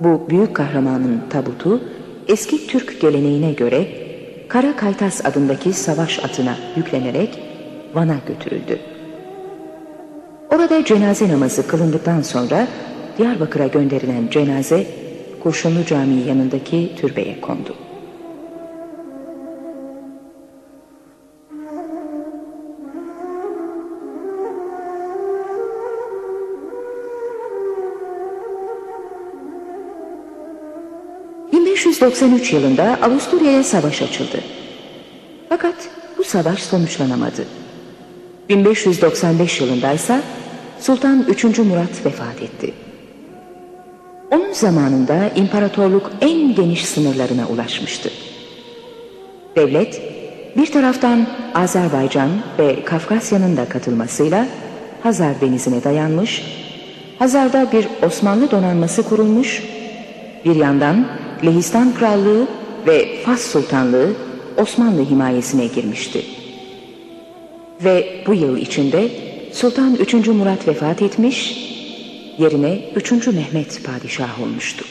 Bu büyük kahramanın tabutu eski Türk geleneğine göre Kara Kaytas adındaki savaş atına yüklenerek Van'a götürüldü. Orada cenaze namazı kılındıktan sonra Diyarbakır'a gönderilen cenaze Kurşunlu Camii yanındaki türbeye kondu. ...1593 yılında Avusturya'ya savaş açıldı. Fakat bu savaş sonuçlanamadı. 1595 yılında ise Sultan 3. Murat vefat etti. Onun zamanında imparatorluk en geniş sınırlarına ulaşmıştı. Devlet bir taraftan Azerbaycan ve Kafkasya'nın da katılmasıyla Hazar denizine dayanmış, Hazar'da bir Osmanlı donanması kurulmuş, bir yandan Lehistan Krallığı ve Fas Sultanlığı Osmanlı himayesine girmişti. Ve bu yıl içinde Sultan 3. Murat vefat etmiş, yerine 3. Mehmet padişah olmuştu.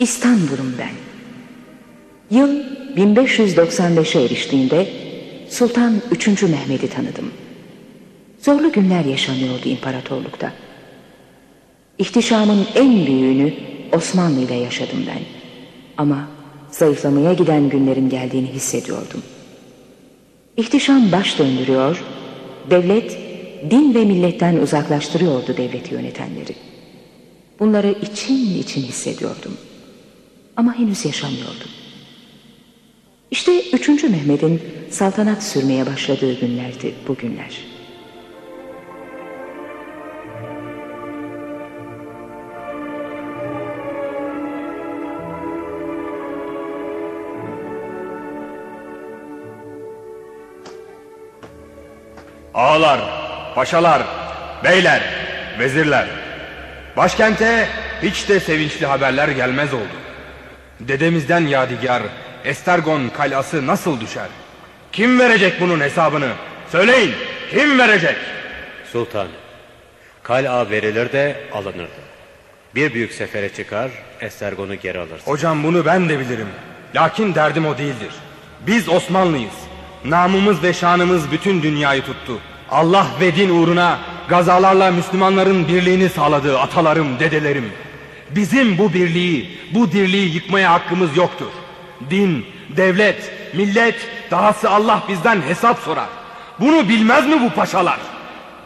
İstanbul'um ben. Yıl 1595'e eriştiğinde Sultan 3. Mehmet'i tanıdım. Zorlu günler yaşanıyordu imparatorlukta. İhtişamın en büyüğünü Osmanlı ile yaşadım ben. Ama zayıflamaya giden günlerin geldiğini hissediyordum. İhtişam baş döndürüyor, devlet din ve milletten uzaklaştırıyordu devleti yönetenleri. Bunları için için hissediyordum. Ama henüz yaşamıyordum. İşte 3. Mehmet'in saltanat sürmeye başladığı günlerdi bu günler. Ağalar, paşalar, beyler, vezirler. Başkente hiç de sevinçli haberler gelmez oldu. Dedemizden yadigar Estergon kalası nasıl düşer? Kim verecek bunun hesabını? Söyleyin, kim verecek? Sultanım, kala verilir de alınırdı. Bir büyük sefere çıkar, Estergon'u geri alırsın. Hocam bunu ben de bilirim. Lakin derdim o değildir. Biz Osmanlıyız. Namımız ve şanımız bütün dünyayı tuttu. Allah ve din uğruna gazalarla Müslümanların birliğini sağladığı atalarım, dedelerim. Bizim bu birliği, bu dirliği yıkmaya hakkımız yoktur. Din, devlet, millet, dahası Allah bizden hesap sorar. Bunu bilmez mi bu paşalar?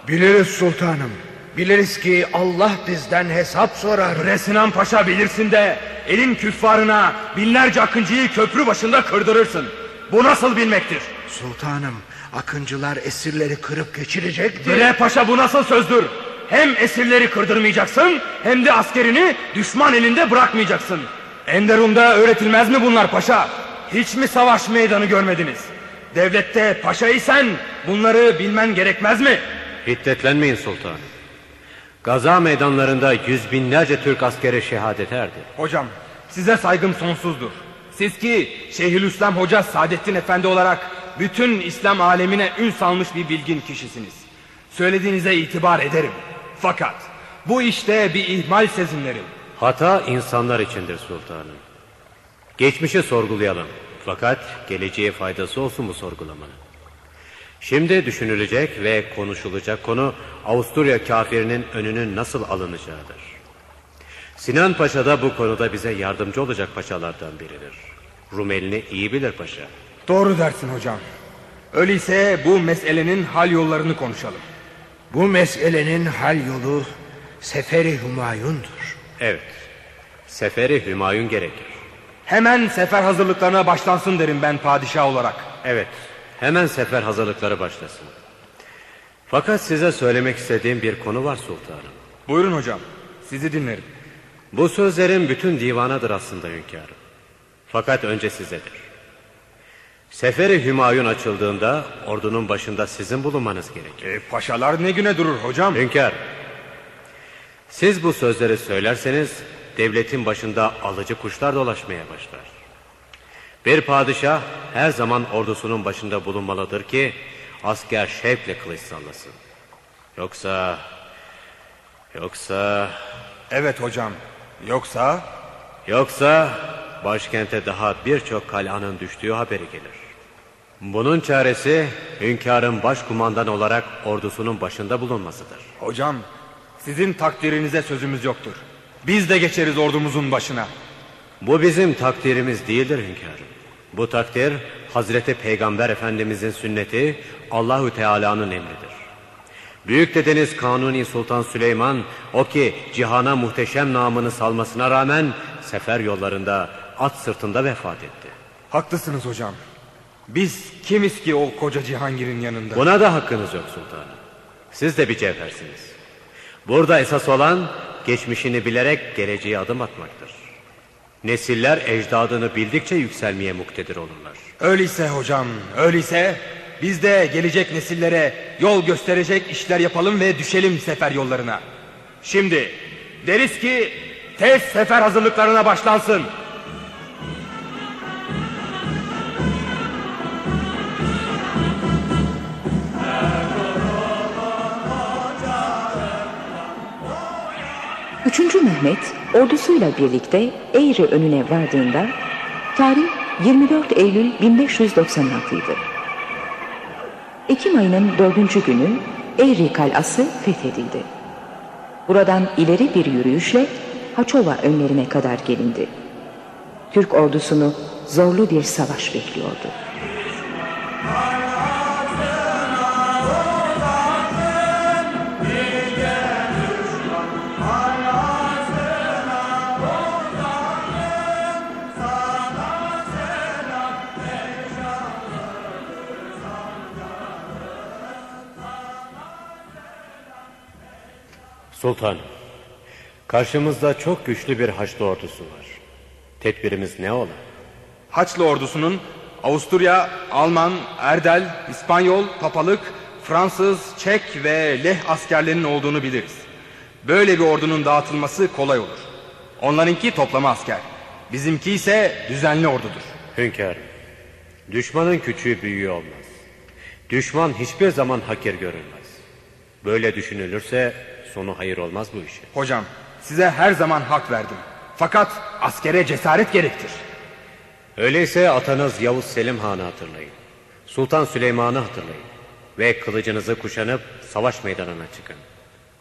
Biliriz sultanım. Biliriz ki Allah bizden hesap sorar. Resinan Paşa bilirsin de elin küffarına binlerce akıncıyı köprü başında kırdırırsın. Bu nasıl bilmektir? Sultanım, akıncılar esirleri kırıp geçirecektir. Bre Paşa bu nasıl sözdür? Hem esirleri kırdırmayacaksın hem de askerini düşman elinde bırakmayacaksın. Enderun'da öğretilmez mi bunlar paşa? Hiç mi savaş meydanı görmediniz? Devlette paşaysan bunları bilmen gerekmez mi? Hiddetlenmeyin sultanım. Gaza meydanlarında yüz binlerce Türk askeri şehadet erdi. Hocam size saygım sonsuzdur. Siz ki Şeyhülislam Hoca Saadettin Efendi olarak bütün İslam alemine ün salmış bir bilgin kişisiniz. Söylediğinize itibar ederim. Fakat bu işte bir ihmal sezinlerim. Hata insanlar içindir sultanım. Geçmişi sorgulayalım. Fakat geleceğe faydası olsun bu sorgulamanın. Şimdi düşünülecek ve konuşulacak konu Avusturya kafirinin önünün nasıl alınacağıdır. Sinan Paşa da bu konuda bize yardımcı olacak paşalardan biridir. Rumelini iyi bilir paşa. Doğru dersin hocam. Öyleyse bu meselenin hal yollarını konuşalım. Bu meselenin hal yolu Seferi Hümayun'dur. Evet. Seferi Hümayun gerekir. Hemen sefer hazırlıklarına başlansın derim ben padişah olarak. Evet. Hemen sefer hazırlıkları başlasın. Fakat size söylemek istediğim bir konu var sultanım. Buyurun hocam. Sizi dinlerim. Bu sözlerim bütün divanadır aslında hünkârım. Fakat önce sizedir. Seferi Hümayun açıldığında ordunun başında sizin bulunmanız gerekir. E, paşalar ne güne durur hocam? Hünkâr. Siz bu sözleri söylerseniz devletin başında alıcı kuşlar dolaşmaya başlar. Bir padişah her zaman ordusunun başında bulunmalıdır ki asker şevkle kılıç sallasın. Yoksa... Yoksa... Evet hocam. Yoksa... Yoksa başkente daha birçok kal'anın düştüğü haberi gelir. Bunun çaresi hünkârın başkumandan olarak ordusunun başında bulunmasıdır. Hocam sizin takdirinize sözümüz yoktur. Biz de geçeriz ordumuzun başına. Bu bizim takdirimiz değildir hünkârım. Bu takdir Hazreti Peygamber Efendimizin sünneti Allahü Teala'nın emridir. Büyük dedeniz Kanuni Sultan Süleyman o ki cihana muhteşem namını salmasına rağmen sefer yollarında at sırtında vefat etti. Haklısınız hocam. Biz kimiz ki o koca Cihangir'in yanında? Buna da hakkınız yok sultanım. Siz de bir cevhersiniz. Burada esas olan geçmişini bilerek geleceğe adım atmaktır. Nesiller ecdadını bildikçe yükselmeye muktedir olurlar. Öyleyse hocam, öyleyse biz de gelecek nesillere yol gösterecek işler yapalım ve düşelim sefer yollarına. Şimdi deriz ki tez sefer hazırlıklarına başlansın. Üçüncü Mehmet ordusuyla birlikte Eğri önüne vardığında tarih 24 Eylül 1596 idi. Ekim ayının dördüncü günü Eğri kalası fethedildi. Buradan ileri bir yürüyüşle Haçova önlerine kadar gelindi. Türk ordusunu zorlu bir savaş bekliyordu. Sultan, karşımızda çok güçlü bir Haçlı ordusu var. Tedbirimiz ne ola? Haçlı ordusunun Avusturya, Alman, Erdel, İspanyol, Papalık, Fransız, Çek ve Leh askerlerinin olduğunu biliriz. Böyle bir ordunun dağıtılması kolay olur. Onlarınki toplama asker. Bizimki ise düzenli ordudur. Hünkârım, düşmanın küçüğü büyüğü olmaz. Düşman hiçbir zaman hakir görülmez. Böyle düşünülürse sonu hayır olmaz bu işin. Hocam size her zaman hak verdim. Fakat askere cesaret gerektir. Öyleyse atanız Yavuz Selim Han'ı hatırlayın. Sultan Süleyman'ı hatırlayın. Ve kılıcınızı kuşanıp savaş meydanına çıkın.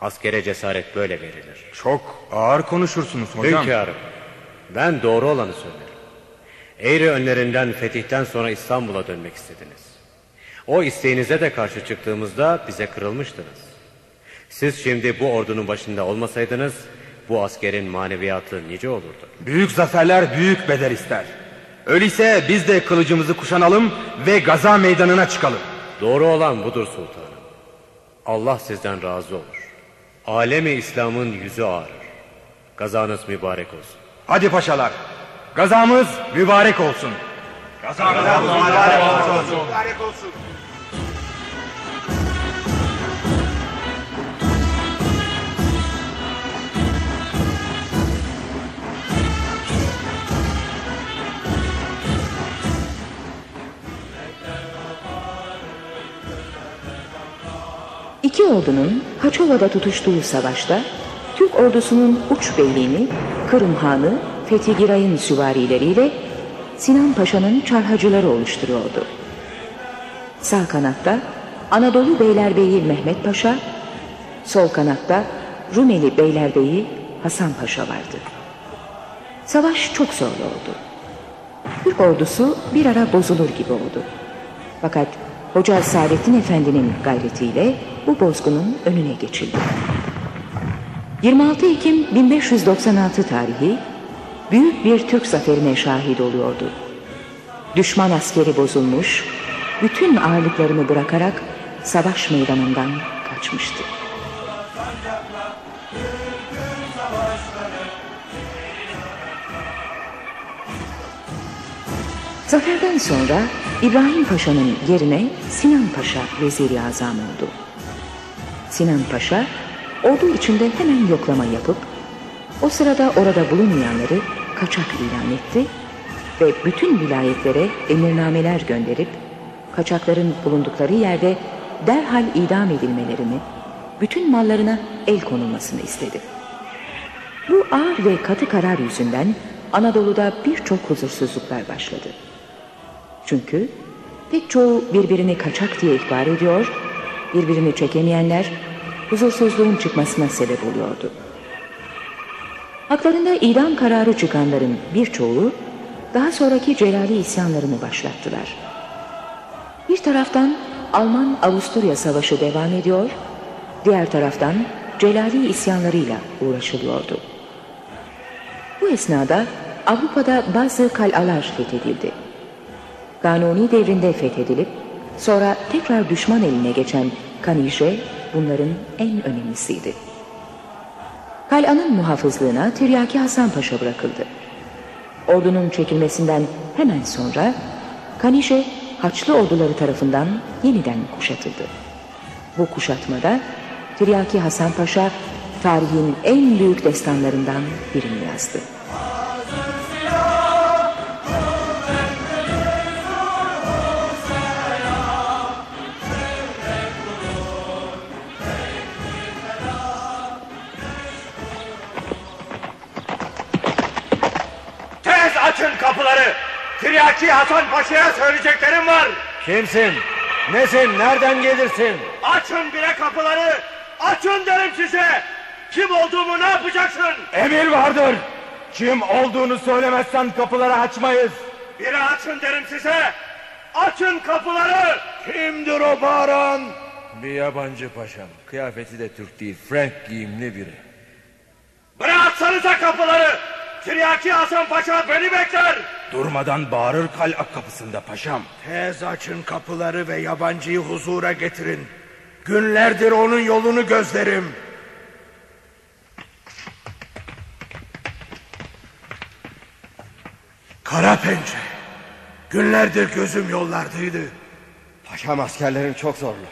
Askere cesaret böyle verilir. Çok ağır konuşursunuz hocam. Hünkârım, ben doğru olanı söylerim. Eğri önlerinden fetihten sonra İstanbul'a dönmek istediniz. O isteğinize de karşı çıktığımızda bize kırılmıştınız. Siz şimdi bu ordunun başında olmasaydınız bu askerin maneviyatı nice olurdu. Büyük zaferler büyük bedel ister. Öyleyse biz de kılıcımızı kuşanalım ve gaza meydanına çıkalım. Doğru olan budur sultanım. Allah sizden razı olur. Alemi İslam'ın yüzü ağrır. Gazanız mübarek olsun. Hadi paşalar. Gazamız mübarek olsun. Gazamız mübarek olsun. Mübarek olsun. Ordunun Haçova'da tutuştuğu savaşta Türk ordusunun uç beyliğini Kırım Hanı Fethi Giray'ın süvarileriyle Sinan Paşa'nın çarhacıları oluşturuyordu. Sağ kanatta Anadolu Beylerbeyi Mehmet Paşa, sol kanatta Rumeli Beylerbeyi Hasan Paşa vardı. Savaş çok zorlu oldu. Türk ordusu bir ara bozulur gibi oldu. Fakat Hoca Saadettin Efendi'nin gayretiyle bu bozgunun önüne geçildi. 26 Ekim 1596 tarihi büyük bir Türk zaferine şahit oluyordu. Düşman askeri bozulmuş, bütün ağırlıklarını bırakarak savaş meydanından kaçmıştı. Zaferden sonra İbrahim Paşa'nın yerine Sinan Paşa veziri azam oldu. Sinan Paşa ordu içinde hemen yoklama yapıp o sırada orada bulunmayanları kaçak ilan etti ve bütün vilayetlere emirnameler gönderip kaçakların bulundukları yerde derhal idam edilmelerini, bütün mallarına el konulmasını istedi. Bu ağır ve katı karar yüzünden Anadolu'da birçok huzursuzluklar başladı. Çünkü pek çoğu birbirini kaçak diye ihbar ediyor, birbirini çekemeyenler huzursuzluğun çıkmasına sebep oluyordu. Haklarında idam kararı çıkanların birçoğu daha sonraki Celali isyanlarını başlattılar. Bir taraftan Alman-Avusturya savaşı devam ediyor, diğer taraftan Celali isyanlarıyla uğraşılıyordu. Bu esnada Avrupa'da bazı kalalar fethedildi. Kanuni devrinde fethedilip sonra tekrar düşman eline geçen Kanije bunların en önemlisiydi. Kal'anın muhafızlığına Tiryaki Hasan Paşa bırakıldı. Ordunun çekilmesinden hemen sonra Kanişe Haçlı orduları tarafından yeniden kuşatıldı. Bu kuşatmada Tiryaki Hasan Paşa tarihin en büyük destanlarından birini yazdı. Tiryaki Hasan Paşa'ya söyleyeceklerim var. Kimsin? Nesin? Nereden gelirsin? Açın bire kapıları. Açın derim size. Kim olduğumu ne yapacaksın? Emir vardır. Kim olduğunu söylemezsen kapıları açmayız. Biri açın derim size. Açın kapıları. Kimdir o bağıran? Bir yabancı paşam. Kıyafeti de Türk değil. Frank giyimli biri. Bıraksanıza kapıları. Tiryaki Hasan Paşa beni bekler. Durmadan bağırır kal'a kapısında paşam. Tez açın kapıları ve yabancıyı huzura getirin. Günlerdir onun yolunu gözlerim. Kara pençe. Günlerdir gözüm yollardaydı. Paşam askerlerin çok zorlu.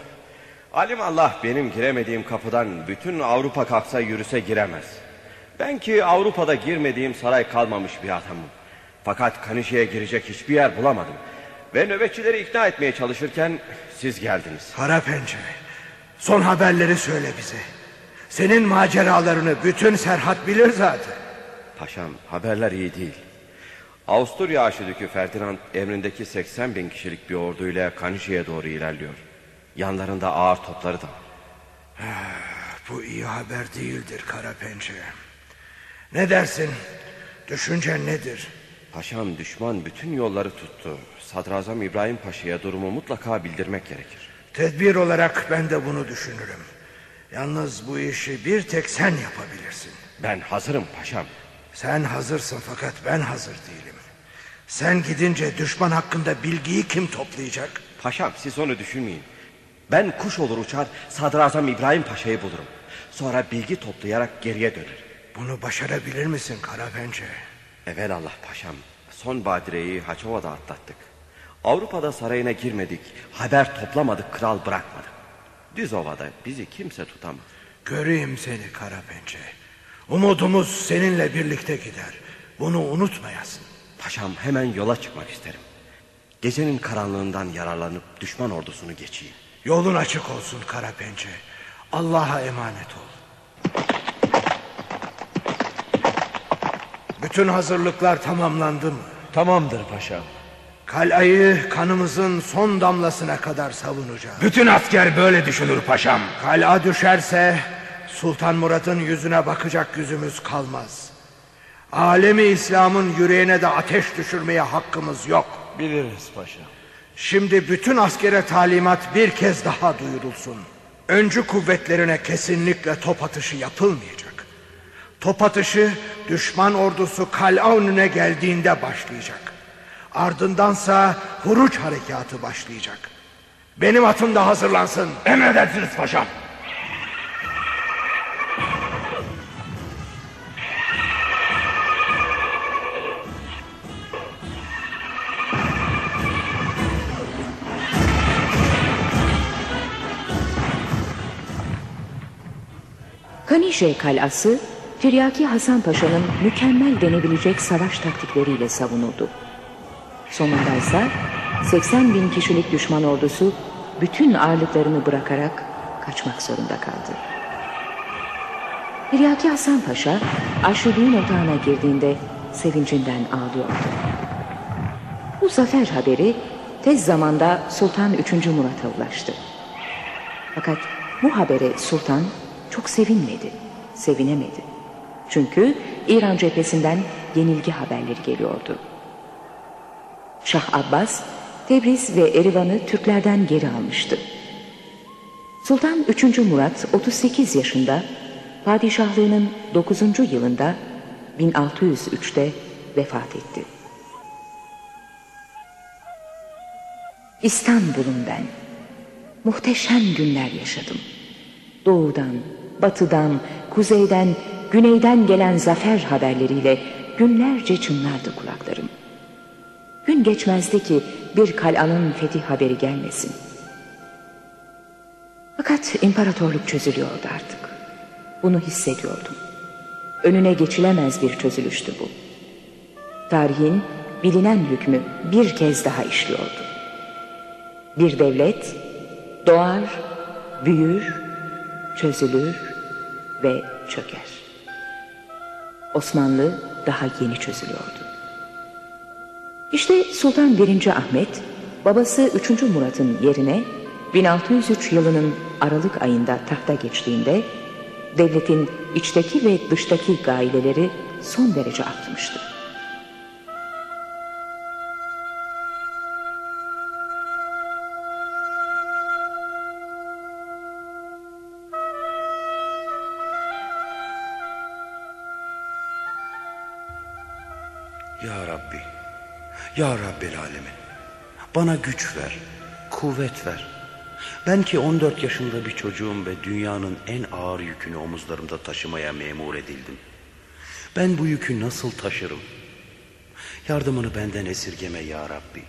Alim Allah benim giremediğim kapıdan bütün Avrupa kalksa yürüse giremez. Ben ki Avrupa'da girmediğim saray kalmamış bir adamım. Fakat Kanişe'ye girecek hiçbir yer bulamadım. Ve nöbetçileri ikna etmeye çalışırken siz geldiniz. Kara pençe. Son haberleri söyle bize. Senin maceralarını bütün Serhat bilir zaten. Paşam haberler iyi değil. Avusturya Arşidükü Ferdinand emrindeki 80 bin kişilik bir orduyla Kanişe'ye doğru ilerliyor. Yanlarında ağır topları da var. Bu iyi haber değildir kara pençe. Ne dersin? Düşüncen nedir? Paşam düşman bütün yolları tuttu. Sadrazam İbrahim Paşa'ya durumu mutlaka bildirmek gerekir. Tedbir olarak ben de bunu düşünürüm. Yalnız bu işi bir tek sen yapabilirsin. Ben hazırım paşam. Sen hazırsın fakat ben hazır değilim. Sen gidince düşman hakkında bilgiyi kim toplayacak? Paşam siz onu düşünmeyin. Ben kuş olur uçar Sadrazam İbrahim Paşa'yı bulurum. Sonra bilgi toplayarak geriye dönerim. Bunu başarabilir misin Karapençe? Evelallah paşam. Son badireyi Haçova'da atlattık. Avrupa'da sarayına girmedik. Haber toplamadık kral bırakmadı. Düzova'da bizi kimse tutamaz. Göreyim seni Karapençe. Umudumuz seninle birlikte gider. Bunu unutmayasın. Paşam hemen yola çıkmak isterim. Gecenin karanlığından yararlanıp düşman ordusunu geçeyim. Yolun açık olsun Karapençe. Allah'a emanet ol. Bütün hazırlıklar tamamlandı mı? Tamamdır paşam. Kalayı kanımızın son damlasına kadar savunacağız. Bütün asker böyle düşünür paşam. Kala düşerse Sultan Murat'ın yüzüne bakacak yüzümüz kalmaz. Alemi İslam'ın yüreğine de ateş düşürmeye hakkımız yok. Biliriz paşam. Şimdi bütün askere talimat bir kez daha duyurulsun. Öncü kuvvetlerine kesinlikle top atışı yapılmayacak. Top atışı düşman ordusu kala önüne geldiğinde başlayacak. Ardındansa huruç harekatı başlayacak. Benim atım da hazırlansın. Emredersiniz paşam. Kanişe kalası Tiryaki Hasan Paşa'nın mükemmel denebilecek savaş taktikleriyle savunuldu. Sonunda ise 80 bin kişilik düşman ordusu bütün ağırlıklarını bırakarak kaçmak zorunda kaldı. Tiryaki Hasan Paşa Aşrıdüğün otağına girdiğinde sevincinden ağlıyordu. Bu zafer haberi tez zamanda Sultan 3. Murat'a ulaştı. Fakat bu habere Sultan çok sevinmedi, sevinemedi. Çünkü İran cephesinden yenilgi haberleri geliyordu. Şah Abbas, Tebriz ve Erivan'ı Türklerden geri almıştı. Sultan 3. Murat 38 yaşında padişahlığının 9. yılında 1603'te vefat etti. İstanbul'um ben. Muhteşem günler yaşadım. Doğudan, batıdan, kuzeyden, güneyden gelen zafer haberleriyle günlerce çınlardı kulaklarım. Gün geçmezdi ki bir kal'anın fetih haberi gelmesin. Fakat imparatorluk çözülüyordu artık. Bunu hissediyordum. Önüne geçilemez bir çözülüştü bu. Tarihin bilinen hükmü bir kez daha işliyordu. Bir devlet doğar, büyür, çözülür ve çöker. Osmanlı daha yeni çözülüyordu. İşte Sultan 1. Ahmet, babası 3. Murat'ın yerine 1603 yılının Aralık ayında tahta geçtiğinde devletin içteki ve dıştaki gaileleri son derece artmıştı. Ya Rabbel Alemin, bana güç ver, kuvvet ver. Ben ki 14 yaşında bir çocuğum ve dünyanın en ağır yükünü omuzlarımda taşımaya memur edildim. Ben bu yükü nasıl taşırım? Yardımını benden esirgeme ya Rabbi.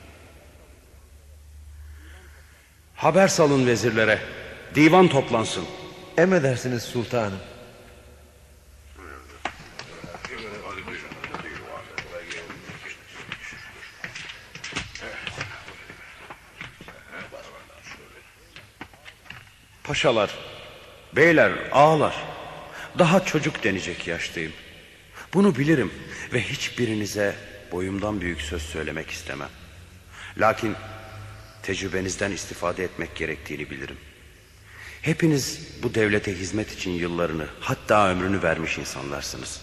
Haber salın vezirlere. Divan toplansın. Emredersiniz sultanım. Paşalar, beyler, ağalar. Daha çocuk denecek yaştayım. Bunu bilirim ve hiçbirinize boyumdan büyük söz söylemek istemem. Lakin tecrübenizden istifade etmek gerektiğini bilirim. Hepiniz bu devlete hizmet için yıllarını hatta ömrünü vermiş insanlarsınız.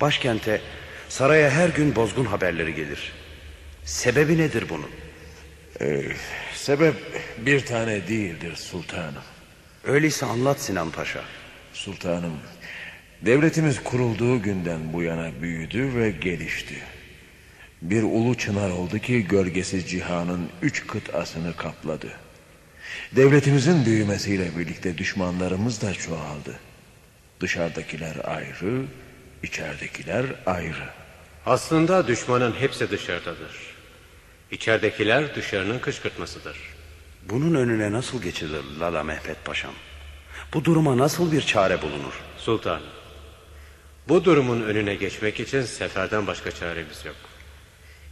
Başkente, saraya her gün bozgun haberleri gelir. Sebebi nedir bunun? Ee, sebep bir tane değildir sultanım. Öyleyse anlat Sinan Paşa. Sultanım, devletimiz kurulduğu günden bu yana büyüdü ve gelişti. Bir ulu çınar oldu ki gölgesiz cihanın üç kıtasını kapladı. Devletimizin büyümesiyle birlikte düşmanlarımız da çoğaldı. Dışarıdakiler ayrı, içeridekiler ayrı. Aslında düşmanın hepsi dışarıdadır. İçeridekiler dışarının kışkırtmasıdır. Bunun önüne nasıl geçilir Lala Mehmet Paşam? Bu duruma nasıl bir çare bulunur? Sultan, bu durumun önüne geçmek için seferden başka çaremiz yok.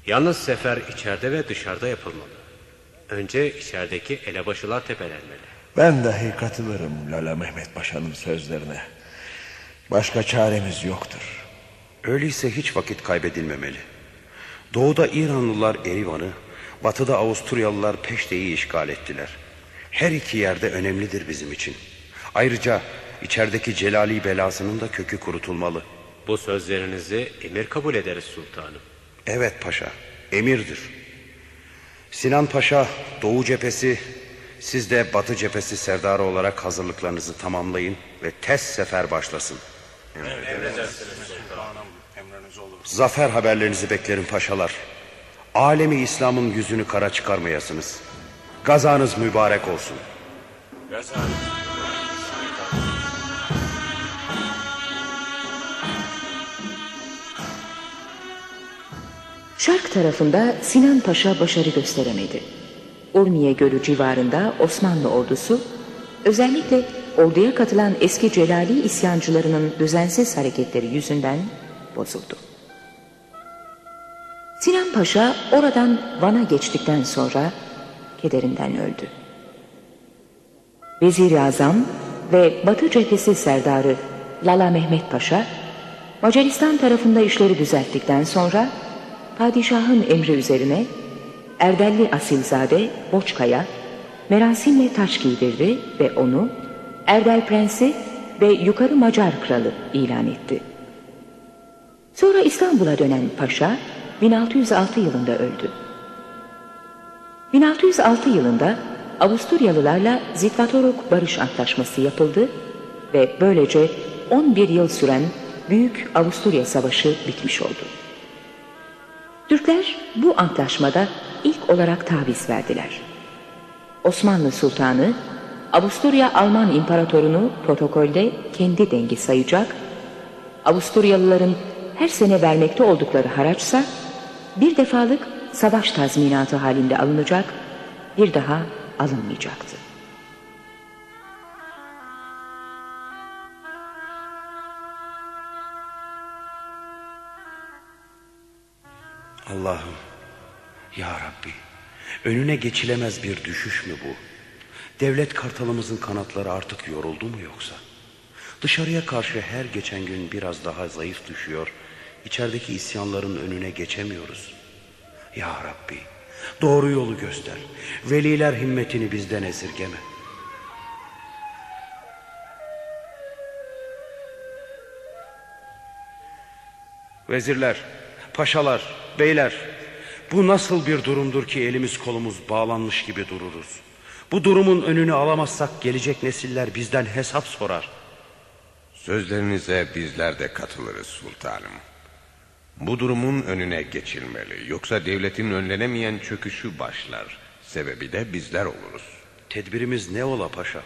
Yalnız sefer içeride ve dışarıda yapılmalı. Önce içerideki elebaşılar tepelenmeli. Ben dahi katılırım Lala Mehmet Paşa'nın sözlerine. Başka çaremiz yoktur. Öyleyse hiç vakit kaybedilmemeli. Doğuda İranlılar Erivan'ı, batıda Avusturyalılar Peşte'yi işgal ettiler. Her iki yerde önemlidir bizim için. Ayrıca içerideki Celali belasının da kökü kurutulmalı. Bu sözlerinizi emir kabul ederiz sultanım. Evet paşa, emirdir. Sinan Paşa, Doğu cephesi, siz de Batı cephesi serdarı olarak hazırlıklarınızı tamamlayın ve tez sefer başlasın. Zafer haberlerinizi beklerim paşalar. Alemi İslam'ın yüzünü kara çıkarmayasınız. Gazanız mübarek olsun. Şark tarafında Sinan Paşa başarı gösteremedi. Urmiye Gölü civarında Osmanlı ordusu özellikle orduya katılan eski Celali isyancılarının düzensiz hareketleri yüzünden bozuldu. Sinan Paşa oradan Van'a geçtikten sonra kederinden öldü. Vezir-i Azam ve Batı cephesi serdarı Lala Mehmet Paşa Macaristan tarafında işleri düzelttikten sonra padişahın emri üzerine Erdelli Asilzade Boçka'ya merasimle taç giydirdi ve onu Erdel Prensi ve Yukarı Macar Kralı ilan etti. Sonra İstanbul'a dönen paşa 1606 yılında öldü. 1606 yılında Avusturyalılarla Zitvatoruk Barış Antlaşması yapıldı ve böylece 11 yıl süren Büyük Avusturya Savaşı bitmiş oldu. Türkler bu antlaşmada ilk olarak taviz verdiler. Osmanlı Sultanı Avusturya Alman İmparatorunu protokolde kendi dengi sayacak, Avusturyalıların her sene vermekte oldukları haraçsa bir defalık savaş tazminatı halinde alınacak, bir daha alınmayacaktı. Allah'ım, Ya Rabbi, önüne geçilemez bir düşüş mü bu? Devlet kartalımızın kanatları artık yoruldu mu yoksa? Dışarıya karşı her geçen gün biraz daha zayıf düşüyor, içerideki isyanların önüne geçemiyoruz. Ya Rabbi, doğru yolu göster, veliler himmetini bizden esirgeme. Vezirler, paşalar, beyler, bu nasıl bir durumdur ki elimiz kolumuz bağlanmış gibi dururuz? Bu durumun önünü alamazsak gelecek nesiller bizden hesap sorar. Sözlerinize bizler de katılırız sultanım. Bu durumun önüne geçilmeli. Yoksa devletin önlenemeyen çöküşü başlar. Sebebi de bizler oluruz. Tedbirimiz ne ola paşa?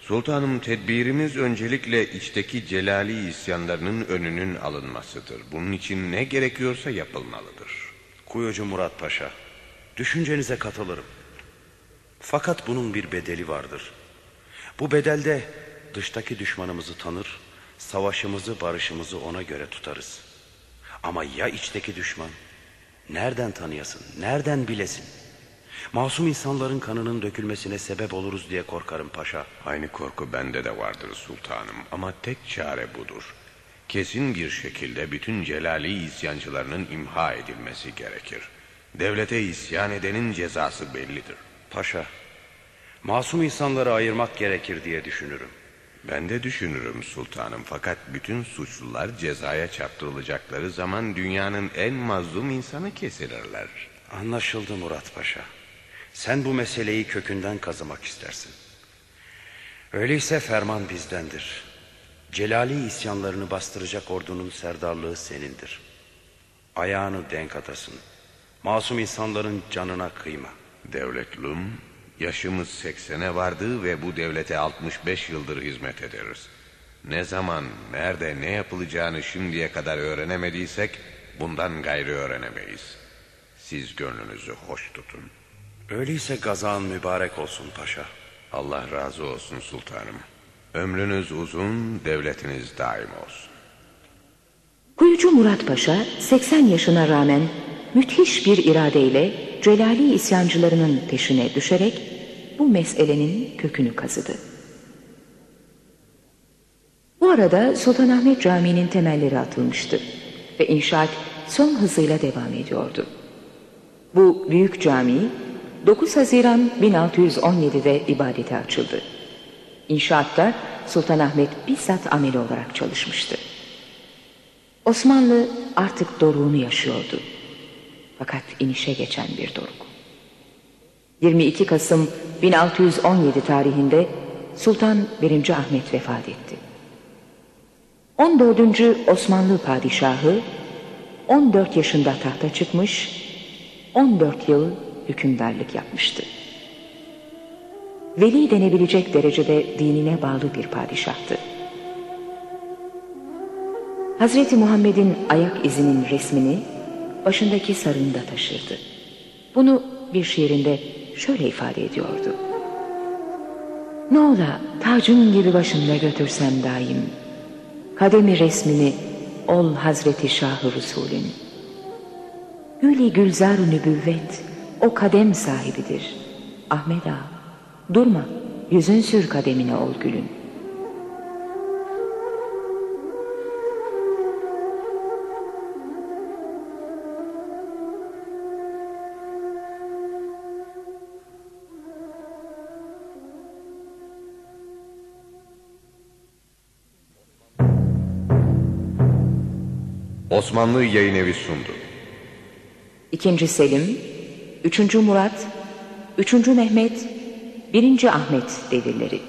Sultanım tedbirimiz öncelikle içteki celali isyanlarının önünün alınmasıdır. Bunun için ne gerekiyorsa yapılmalıdır. Kuyucu Murat Paşa, düşüncenize katılırım. Fakat bunun bir bedeli vardır. Bu bedelde dıştaki düşmanımızı tanır, savaşımızı, barışımızı ona göre tutarız. Ama ya içteki düşman? Nereden tanıyasın, nereden bilesin? Masum insanların kanının dökülmesine sebep oluruz diye korkarım paşa. Aynı korku bende de vardır sultanım ama tek çare budur. Kesin bir şekilde bütün celali isyancılarının imha edilmesi gerekir. Devlete isyan edenin cezası bellidir. Paşa, masum insanları ayırmak gerekir diye düşünürüm. Ben de düşünürüm sultanım fakat bütün suçlular cezaya çarptırılacakları zaman dünyanın en mazlum insanı kesilirler. Anlaşıldı Murat Paşa. Sen bu meseleyi kökünden kazımak istersin. Öyleyse ferman bizdendir. Celali isyanlarını bastıracak ordunun serdarlığı senindir. Ayağını denk atasın. Masum insanların canına kıyma. Devletlum, yaşımız seksene vardı ve bu devlete 65 yıldır hizmet ederiz. Ne zaman, nerede, ne yapılacağını şimdiye kadar öğrenemediysek bundan gayrı öğrenemeyiz. Siz gönlünüzü hoş tutun. Öyleyse gazan mübarek olsun paşa. Allah razı olsun sultanım. Ömrünüz uzun, devletiniz daim olsun. Kuyucu Murat Paşa 80 yaşına rağmen müthiş bir iradeyle Celali isyancılarının peşine düşerek bu meselenin kökünü kazıdı. Bu arada Sultanahmet Camii'nin temelleri atılmıştı ve inşaat son hızıyla devam ediyordu. Bu büyük cami 9 Haziran 1617'de ibadete açıldı. İnşaatta Sultanahmet bizzat ameli olarak çalışmıştı. Osmanlı artık doruğunu yaşıyordu. Fakat inişe geçen bir doruk. 22 Kasım 1617 tarihinde Sultan 1. Ahmet vefat etti. 14. Osmanlı padişahı 14 yaşında tahta çıkmış, 14 yıl hükümdarlık yapmıştı. Veli denebilecek derecede dinine bağlı bir padişahtı. Hazreti Muhammed'in ayak izinin resmini başındaki sarığında taşırdı. Bunu bir şiirinde şöyle ifade ediyordu. Ne ola tacın gibi başımda götürsem daim, kademi resmini ol Hazreti Şah-ı Resulün. Gülü gülzar nübüvvet o kadem sahibidir. Ahmet ağa, durma, yüzün sür kademine ol gülün. Osmanlı Yayın Evi sundu. İkinci Selim, Üçüncü Murat, Üçüncü Mehmet, Birinci Ahmet devirleri.